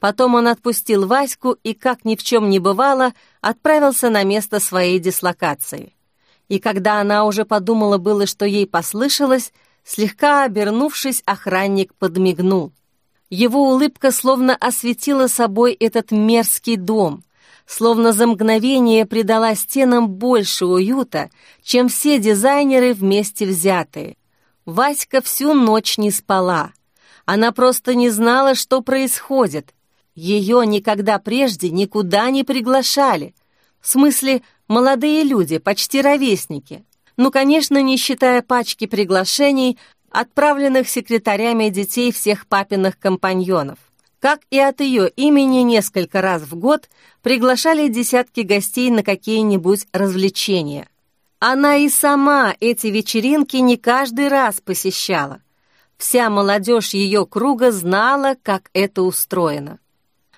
Потом он отпустил Ваську и, как ни в чем не бывало, отправился на место своей дислокации. И когда она уже подумала было, что ей послышалось, Слегка обернувшись, охранник подмигнул. Его улыбка словно осветила собой этот мерзкий дом, словно за мгновение придала стенам больше уюта, чем все дизайнеры вместе взятые. Васька всю ночь не спала. Она просто не знала, что происходит. Ее никогда прежде никуда не приглашали. В смысле, молодые люди, почти ровесники — ну, конечно, не считая пачки приглашений, отправленных секретарями детей всех папиных компаньонов. Как и от ее имени несколько раз в год приглашали десятки гостей на какие-нибудь развлечения. Она и сама эти вечеринки не каждый раз посещала. Вся молодежь ее круга знала, как это устроено.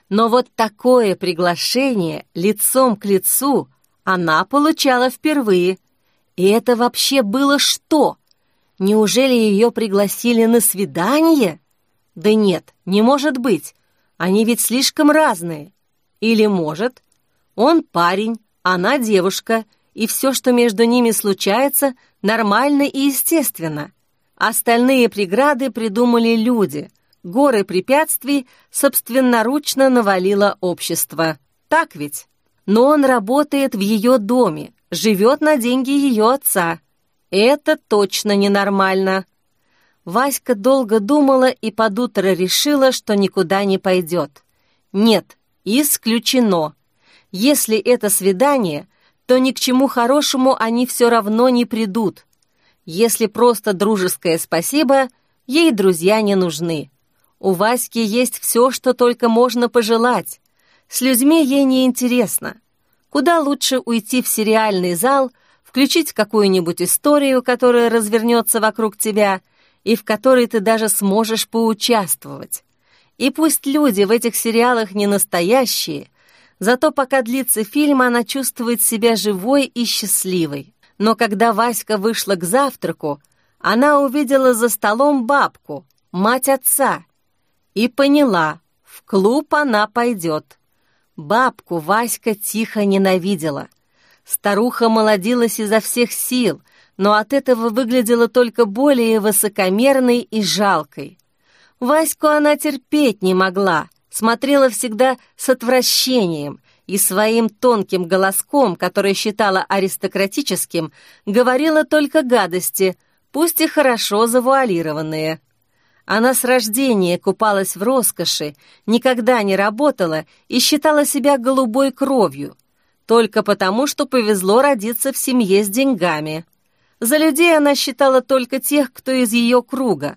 Но вот такое приглашение лицом к лицу она получала впервые – и это вообще было что? Неужели ее пригласили на свидание? Да нет, не может быть. Они ведь слишком разные. Или может? Он парень, она девушка, и все, что между ними случается, нормально и естественно. Остальные преграды придумали люди. Горы препятствий собственноручно навалило общество. Так ведь? Но он работает в ее доме, живет на деньги ее отца. Это точно ненормально. Васька долго думала и под утро решила, что никуда не пойдет. Нет, исключено. Если это свидание, то ни к чему хорошему они все равно не придут. Если просто дружеское спасибо, ей друзья не нужны. У Васьки есть все, что только можно пожелать. С людьми ей не интересно. Куда лучше уйти в сериальный зал, включить какую-нибудь историю, которая развернется вокруг тебя, и в которой ты даже сможешь поучаствовать. И пусть люди в этих сериалах не настоящие, зато пока длится фильм, она чувствует себя живой и счастливой. Но когда Васька вышла к завтраку, она увидела за столом бабку, мать отца, и поняла, в клуб она пойдет. Бабку Васька тихо ненавидела. Старуха молодилась изо всех сил, но от этого выглядела только более высокомерной и жалкой. Ваську она терпеть не могла, смотрела всегда с отвращением и своим тонким голоском, который считала аристократическим, говорила только гадости, пусть и хорошо завуалированные. Она с рождения купалась в роскоши, никогда не работала и считала себя голубой кровью, только потому, что повезло родиться в семье с деньгами. За людей она считала только тех, кто из ее круга.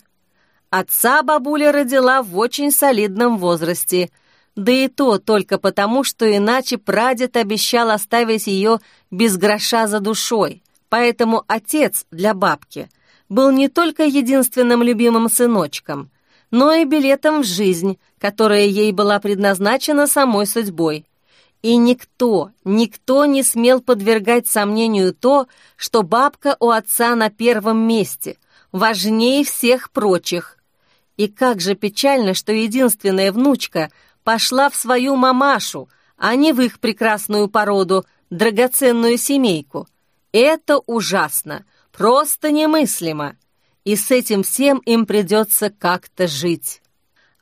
Отца бабуля родила в очень солидном возрасте, да и то только потому, что иначе прадед обещал оставить ее без гроша за душой. Поэтому отец для бабки был не только единственным любимым сыночком, но и билетом в жизнь, которая ей была предназначена самой судьбой. И никто, никто не смел подвергать сомнению то, что бабка у отца на первом месте, важнее всех прочих. И как же печально, что единственная внучка пошла в свою мамашу, а не в их прекрасную породу, драгоценную семейку. Это ужасно, просто немыслимо. И с этим всем им придется как-то жить.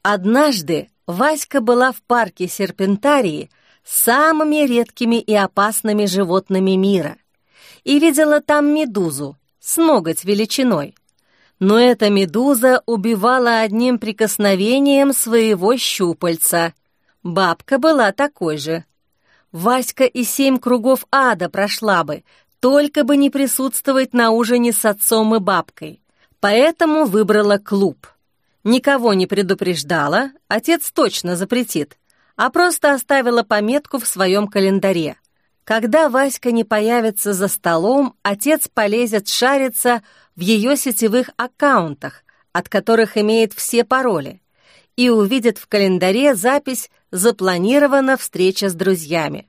Однажды Васька была в парке Серпентарии с самыми редкими и опасными животными мира и видела там медузу с ноготь величиной. Но эта медуза убивала одним прикосновением своего щупальца. Бабка была такой же. Васька и семь кругов ада прошла бы, только бы не присутствовать на ужине с отцом и бабкой. Поэтому выбрала клуб. Никого не предупреждала, отец точно запретит, а просто оставила пометку в своем календаре. Когда Васька не появится за столом, отец полезет шариться в ее сетевых аккаунтах, от которых имеет все пароли, и увидит в календаре запись «Запланирована встреча с друзьями».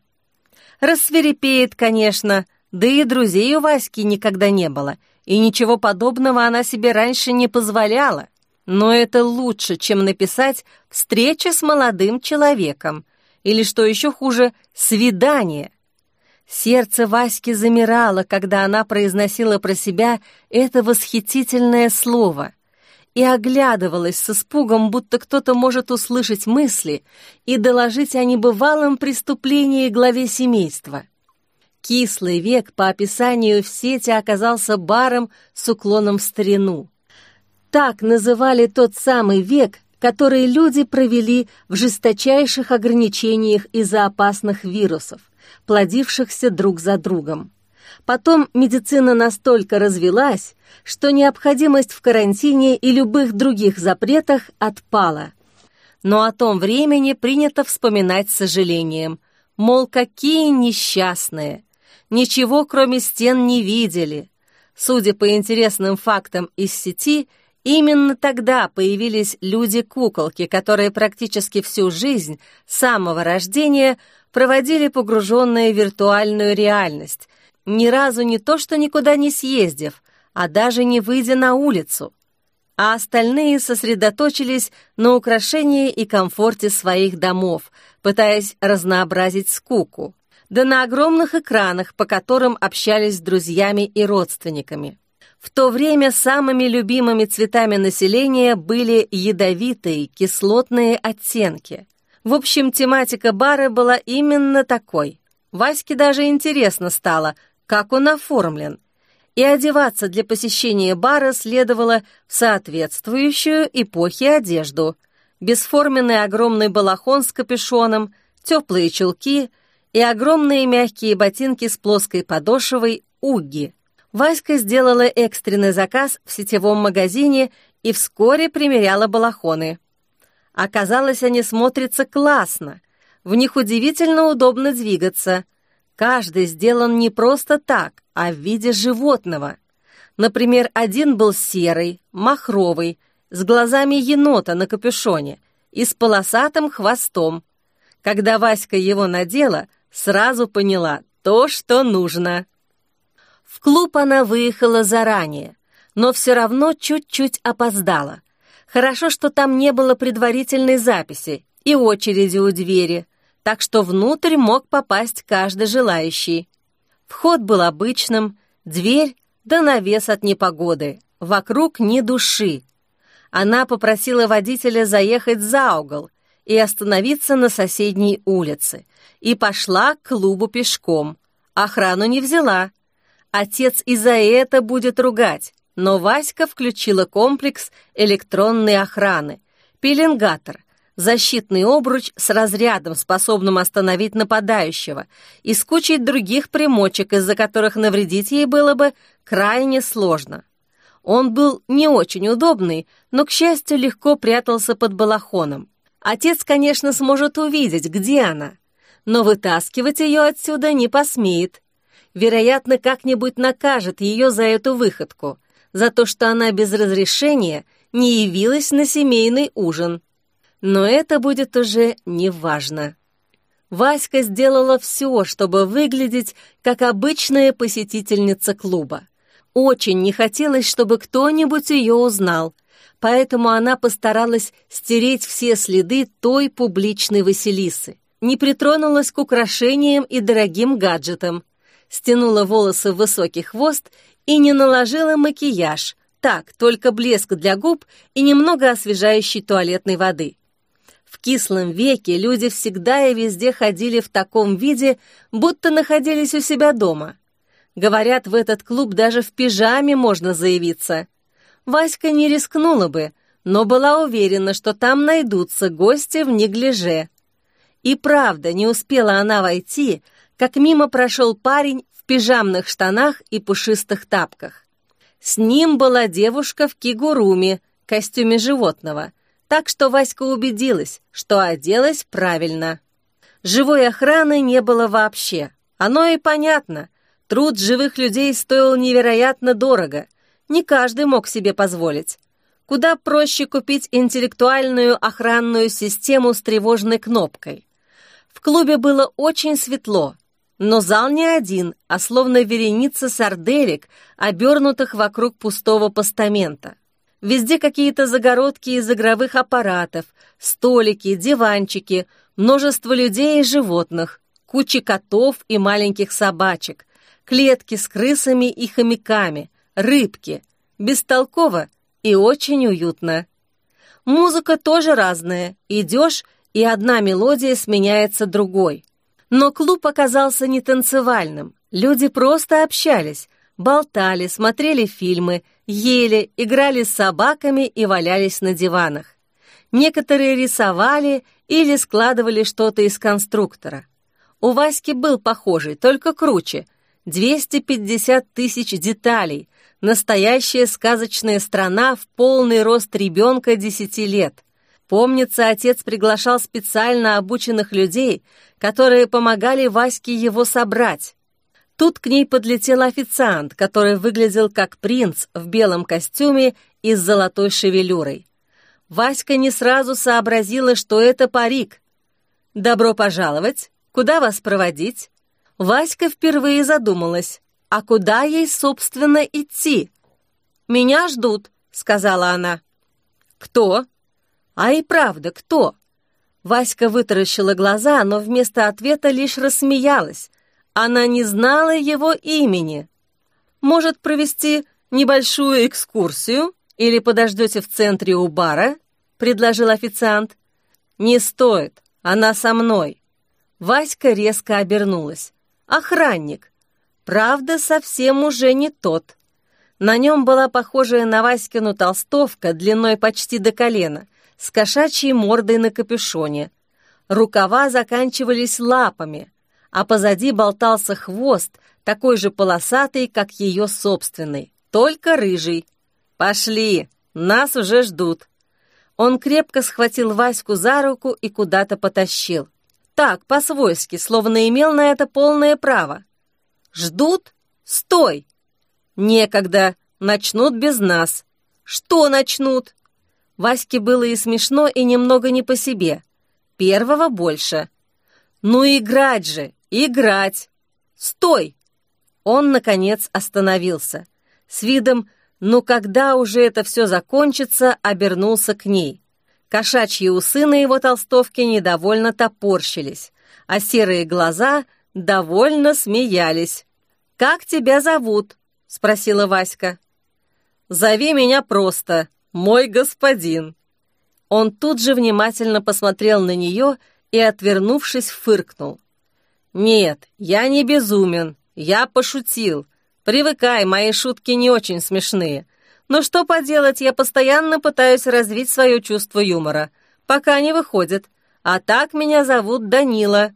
Рассверепеет, конечно, да и друзей у Васьки никогда не было, и ничего подобного она себе раньше не позволяла. Но это лучше, чем написать «встреча с молодым человеком» или, что еще хуже, «свидание». Сердце Васьки замирало, когда она произносила про себя это восхитительное слово и оглядывалась с испугом, будто кто-то может услышать мысли и доложить о небывалом преступлении главе семейства. Кислый век по описанию в сети оказался баром с уклоном в старину. Так называли тот самый век, который люди провели в жесточайших ограничениях из-за опасных вирусов, плодившихся друг за другом. Потом медицина настолько развелась, что необходимость в карантине и любых других запретах отпала. Но о том времени принято вспоминать с сожалением, мол, какие несчастные – ничего кроме стен не видели. Судя по интересным фактам из сети, именно тогда появились люди-куколки, которые практически всю жизнь, с самого рождения, проводили погруженные в виртуальную реальность, ни разу не то что никуда не съездив, а даже не выйдя на улицу. А остальные сосредоточились на украшении и комфорте своих домов, пытаясь разнообразить скуку да на огромных экранах, по которым общались с друзьями и родственниками. В то время самыми любимыми цветами населения были ядовитые, кислотные оттенки. В общем, тематика бара была именно такой. Ваське даже интересно стало, как он оформлен. И одеваться для посещения бара следовало в соответствующую эпохе одежду. Бесформенный огромный балахон с капюшоном, теплые чулки — и огромные мягкие ботинки с плоской подошвой «Угги». Васька сделала экстренный заказ в сетевом магазине и вскоре примеряла балахоны. Оказалось, они смотрятся классно. В них удивительно удобно двигаться. Каждый сделан не просто так, а в виде животного. Например, один был серый, махровый, с глазами енота на капюшоне и с полосатым хвостом. Когда Васька его надела — Сразу поняла то, что нужно. В клуб она выехала заранее, но все равно чуть-чуть опоздала. Хорошо, что там не было предварительной записи и очереди у двери, так что внутрь мог попасть каждый желающий. Вход был обычным, дверь да навес от непогоды, вокруг ни души. Она попросила водителя заехать за угол и остановиться на соседней улице, и пошла к клубу пешком. Охрану не взяла. Отец и за это будет ругать, но Васька включила комплекс электронной охраны, пеленгатор, защитный обруч с разрядом, способным остановить нападающего, и с кучей других примочек, из-за которых навредить ей было бы крайне сложно. Он был не очень удобный, но, к счастью, легко прятался под балахоном. Отец, конечно, сможет увидеть, где она, но вытаскивать ее отсюда не посмеет. Вероятно, как-нибудь накажет ее за эту выходку, за то, что она без разрешения не явилась на семейный ужин. Но это будет уже неважно. Васька сделала все, чтобы выглядеть как обычная посетительница клуба. Очень не хотелось, чтобы кто-нибудь ее узнал, поэтому она постаралась стереть все следы той публичной Василисы. Не притронулась к украшениям и дорогим гаджетам, стянула волосы в высокий хвост и не наложила макияж, так, только блеск для губ и немного освежающей туалетной воды. В кислом веке люди всегда и везде ходили в таком виде, будто находились у себя дома. Говорят, в этот клуб даже в пижаме можно заявиться. Васька не рискнула бы, но была уверена, что там найдутся гости в неглиже. И правда, не успела она войти, как мимо прошел парень в пижамных штанах и пушистых тапках. С ним была девушка в кигуруме, костюме животного, так что Васька убедилась, что оделась правильно. Живой охраны не было вообще. Оно и понятно. Труд живых людей стоил невероятно дорого. Не каждый мог себе позволить. Куда проще купить интеллектуальную охранную систему с тревожной кнопкой. В клубе было очень светло, но зал не один, а словно вереница сарделек, обернутых вокруг пустого постамента. Везде какие-то загородки из игровых аппаратов, столики, диванчики, множество людей и животных, кучи котов и маленьких собачек, клетки с крысами и хомяками, рыбки. Бестолково и очень уютно. Музыка тоже разная. Идешь, и одна мелодия сменяется другой. Но клуб оказался не танцевальным. Люди просто общались, болтали, смотрели фильмы, ели, играли с собаками и валялись на диванах. Некоторые рисовали или складывали что-то из конструктора. У Васьки был похожий, только круче. 250 тысяч деталей. Настоящая сказочная страна в полный рост ребенка 10 лет. Помнится, отец приглашал специально обученных людей, которые помогали Ваське его собрать. Тут к ней подлетел официант, который выглядел как принц в белом костюме и с золотой шевелюрой. Васька не сразу сообразила, что это парик. «Добро пожаловать! Куда вас проводить?» Васька впервые задумалась, а куда ей, собственно, идти? «Меня ждут», — сказала она. «Кто?» А и правда, кто? Васька вытаращила глаза, но вместо ответа лишь рассмеялась. Она не знала его имени. Может, провести небольшую экскурсию? Или подождете в центре у бара? Предложил официант. Не стоит, она со мной. Васька резко обернулась. Охранник. Правда, совсем уже не тот. На нем была похожая на Васькину толстовка длиной почти до колена — с кошачьей мордой на капюшоне. Рукава заканчивались лапами, а позади болтался хвост, такой же полосатый, как ее собственный, только рыжий. «Пошли, нас уже ждут». Он крепко схватил Ваську за руку и куда-то потащил. Так, по-свойски, словно имел на это полное право. «Ждут? Стой!» «Некогда, начнут без нас». «Что начнут?» Ваське было и смешно, и немного не по себе. Первого больше. «Ну играть же! Играть! Стой!» Он, наконец, остановился. С видом «ну когда уже это все закончится?» обернулся к ней. Кошачьи усы на его толстовке недовольно топорщились, а серые глаза довольно смеялись. «Как тебя зовут?» — спросила Васька. «Зови меня просто», «Мой господин!» Он тут же внимательно посмотрел на нее и, отвернувшись, фыркнул. «Нет, я не безумен, я пошутил. Привыкай, мои шутки не очень смешные. Но что поделать, я постоянно пытаюсь развить свое чувство юмора, пока не выходит. А так меня зовут Данила.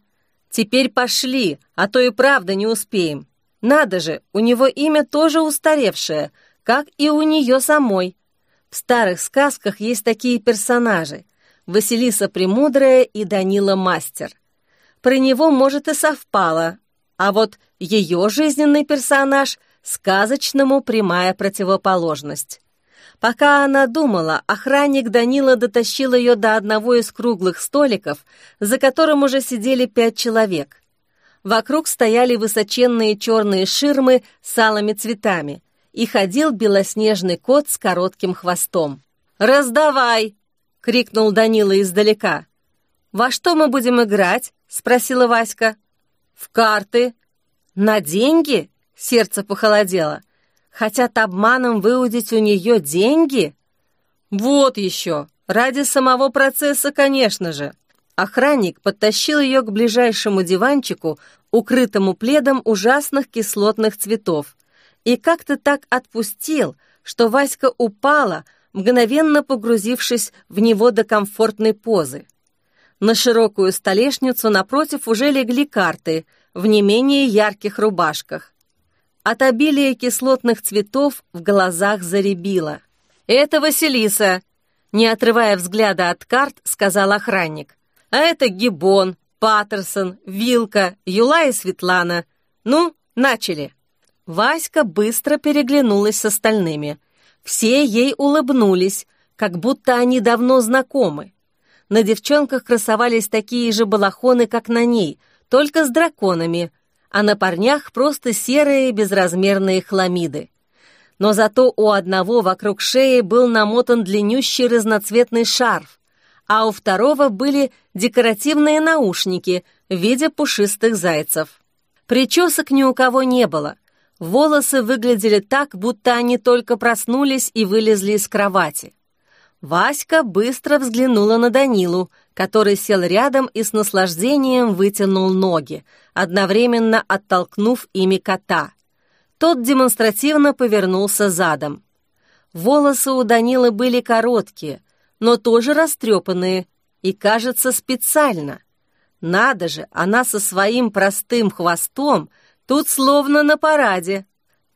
Теперь пошли, а то и правда не успеем. Надо же, у него имя тоже устаревшее — как и у нее самой. В старых сказках есть такие персонажи — Василиса Премудрая и Данила Мастер. Про него, может, и совпало, а вот ее жизненный персонаж — сказочному прямая противоположность. Пока она думала, охранник Данила дотащил ее до одного из круглых столиков, за которым уже сидели пять человек. Вокруг стояли высоченные черные ширмы с алыми цветами, и ходил белоснежный кот с коротким хвостом. «Раздавай!» — крикнул Данила издалека. «Во что мы будем играть?» — спросила Васька. «В карты». «На деньги?» — сердце похолодело. «Хотят обманом выудить у нее деньги?» «Вот еще! Ради самого процесса, конечно же!» Охранник подтащил ее к ближайшему диванчику, укрытому пледом ужасных кислотных цветов, и как-то так отпустил, что Васька упала, мгновенно погрузившись в него до комфортной позы. На широкую столешницу напротив уже легли карты в не менее ярких рубашках. От обилия кислотных цветов в глазах заребило. «Это Василиса!» Не отрывая взгляда от карт, сказал охранник. «А это Гибон, Паттерсон, Вилка, Юла и Светлана. Ну, начали!» Васька быстро переглянулась с остальными. Все ей улыбнулись, как будто они давно знакомы. На девчонках красовались такие же балахоны, как на ней, только с драконами, а на парнях просто серые безразмерные хламиды. Но зато у одного вокруг шеи был намотан длиннющий разноцветный шарф, а у второго были декоративные наушники в виде пушистых зайцев. Причесок ни у кого не было, Волосы выглядели так, будто они только проснулись и вылезли из кровати. Васька быстро взглянула на Данилу, который сел рядом и с наслаждением вытянул ноги, одновременно оттолкнув ими кота. Тот демонстративно повернулся задом. Волосы у Данилы были короткие, но тоже растрепанные, и, кажется, специально. Надо же, она со своим простым хвостом — Тут словно на параде.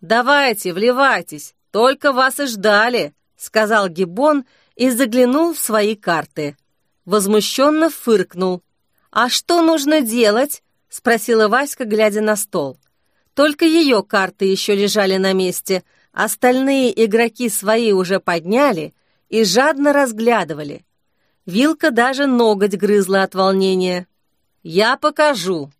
«Давайте, вливайтесь, только вас и ждали», — сказал Гибон и заглянул в свои карты. Возмущенно фыркнул. «А что нужно делать?» — спросила Васька, глядя на стол. Только ее карты еще лежали на месте, остальные игроки свои уже подняли и жадно разглядывали. Вилка даже ноготь грызла от волнения. «Я покажу»,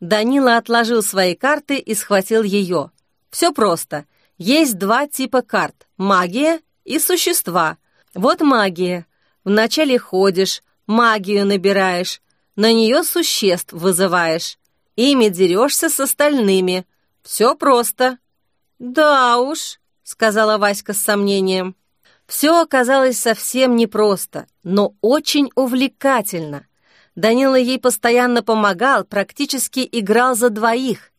Данила отложил свои карты и схватил ее. Все просто. Есть два типа карт – магия и существа. Вот магия. Вначале ходишь, магию набираешь, на нее существ вызываешь. Ими дерешься с остальными. Все просто. «Да уж», — сказала Васька с сомнением. Все оказалось совсем непросто, но очень увлекательно. Данила ей постоянно помогал, практически играл за двоих.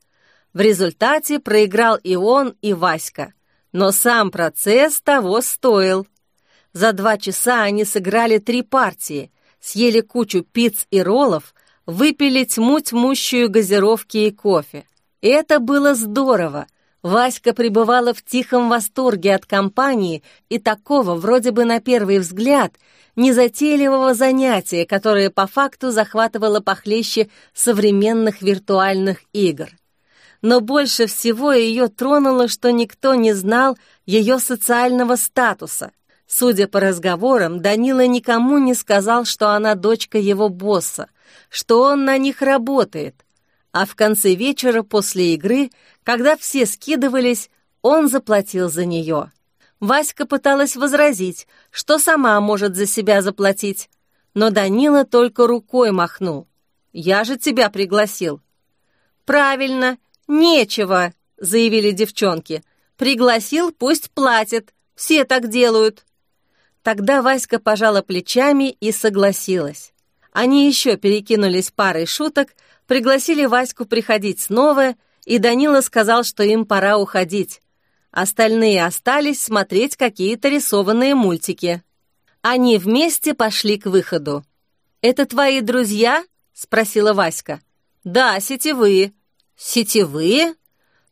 В результате проиграл и он, и Васька. Но сам процесс того стоил. За два часа они сыграли три партии, съели кучу пиц и роллов, выпили тьму тьмущую газировки и кофе. Это было здорово. Васька пребывала в тихом восторге от компании и такого, вроде бы на первый взгляд, незатейливого занятия, которое по факту захватывало похлеще современных виртуальных игр. Но больше всего ее тронуло, что никто не знал ее социального статуса. Судя по разговорам, Данила никому не сказал, что она дочка его босса, что он на них работает. А в конце вечера после игры, когда все скидывались, он заплатил за нее. Васька пыталась возразить, что сама может за себя заплатить, но Данила только рукой махнул. «Я же тебя пригласил». «Правильно, нечего», — заявили девчонки. «Пригласил, пусть платит, все так делают». Тогда Васька пожала плечами и согласилась. Они еще перекинулись парой шуток, пригласили Ваську приходить снова, и Данила сказал, что им пора уходить. Остальные остались смотреть какие-то рисованные мультики. Они вместе пошли к выходу. «Это твои друзья?» — спросила Васька. «Да, сетевые». «Сетевые?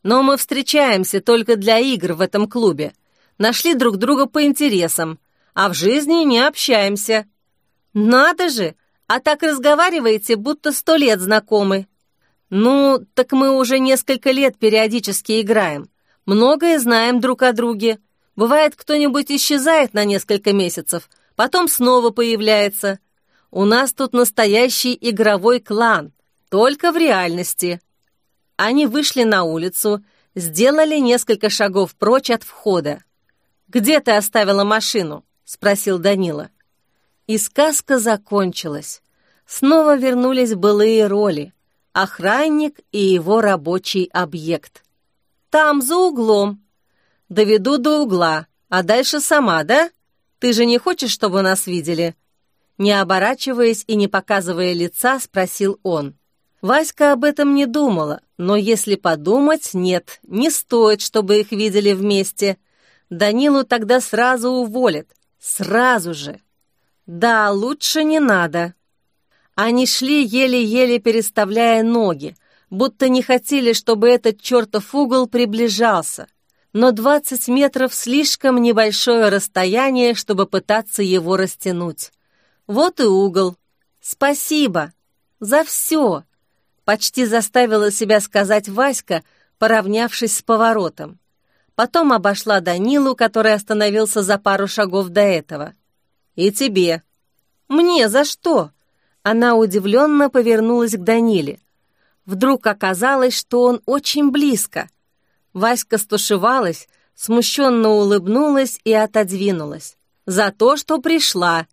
Но мы встречаемся только для игр в этом клубе. Нашли друг друга по интересам, а в жизни не общаемся. Надо же, а так разговариваете, будто сто лет знакомы. Ну, так мы уже несколько лет периодически играем. Многое знаем друг о друге. Бывает, кто-нибудь исчезает на несколько месяцев, потом снова появляется. У нас тут настоящий игровой клан, только в реальности. Они вышли на улицу, сделали несколько шагов прочь от входа. «Где ты оставила машину?» — спросил Данила. И сказка закончилась. Снова вернулись былые роли. Охранник и его рабочий объект. «Там, за углом». «Доведу до угла, а дальше сама, да? Ты же не хочешь, чтобы нас видели?» Не оборачиваясь и не показывая лица, спросил он. Васька об этом не думала, но если подумать, нет, не стоит, чтобы их видели вместе. Данилу тогда сразу уволят. Сразу же. Да, лучше не надо. Они шли, еле-еле переставляя ноги, будто не хотели, чтобы этот чертов угол приближался. Но двадцать метров слишком небольшое расстояние, чтобы пытаться его растянуть. Вот и угол. Спасибо. За все почти заставила себя сказать Васька, поравнявшись с поворотом. Потом обошла Данилу, который остановился за пару шагов до этого. «И тебе». «Мне за что?» Она удивленно повернулась к Даниле. Вдруг оказалось, что он очень близко. Васька стушевалась, смущенно улыбнулась и отодвинулась. «За то, что пришла».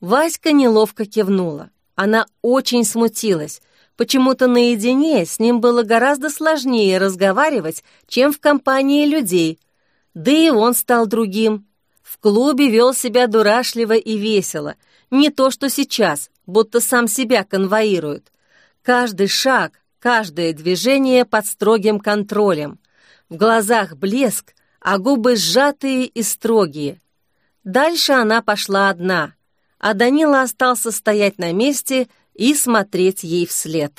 Васька неловко кивнула. Она очень смутилась, Почему-то наедине с ним было гораздо сложнее разговаривать, чем в компании людей. Да и он стал другим. В клубе вел себя дурашливо и весело. Не то, что сейчас, будто сам себя конвоирует. Каждый шаг, каждое движение под строгим контролем. В глазах блеск, а губы сжатые и строгие. Дальше она пошла одна, а Данила остался стоять на месте и смотреть ей вслед.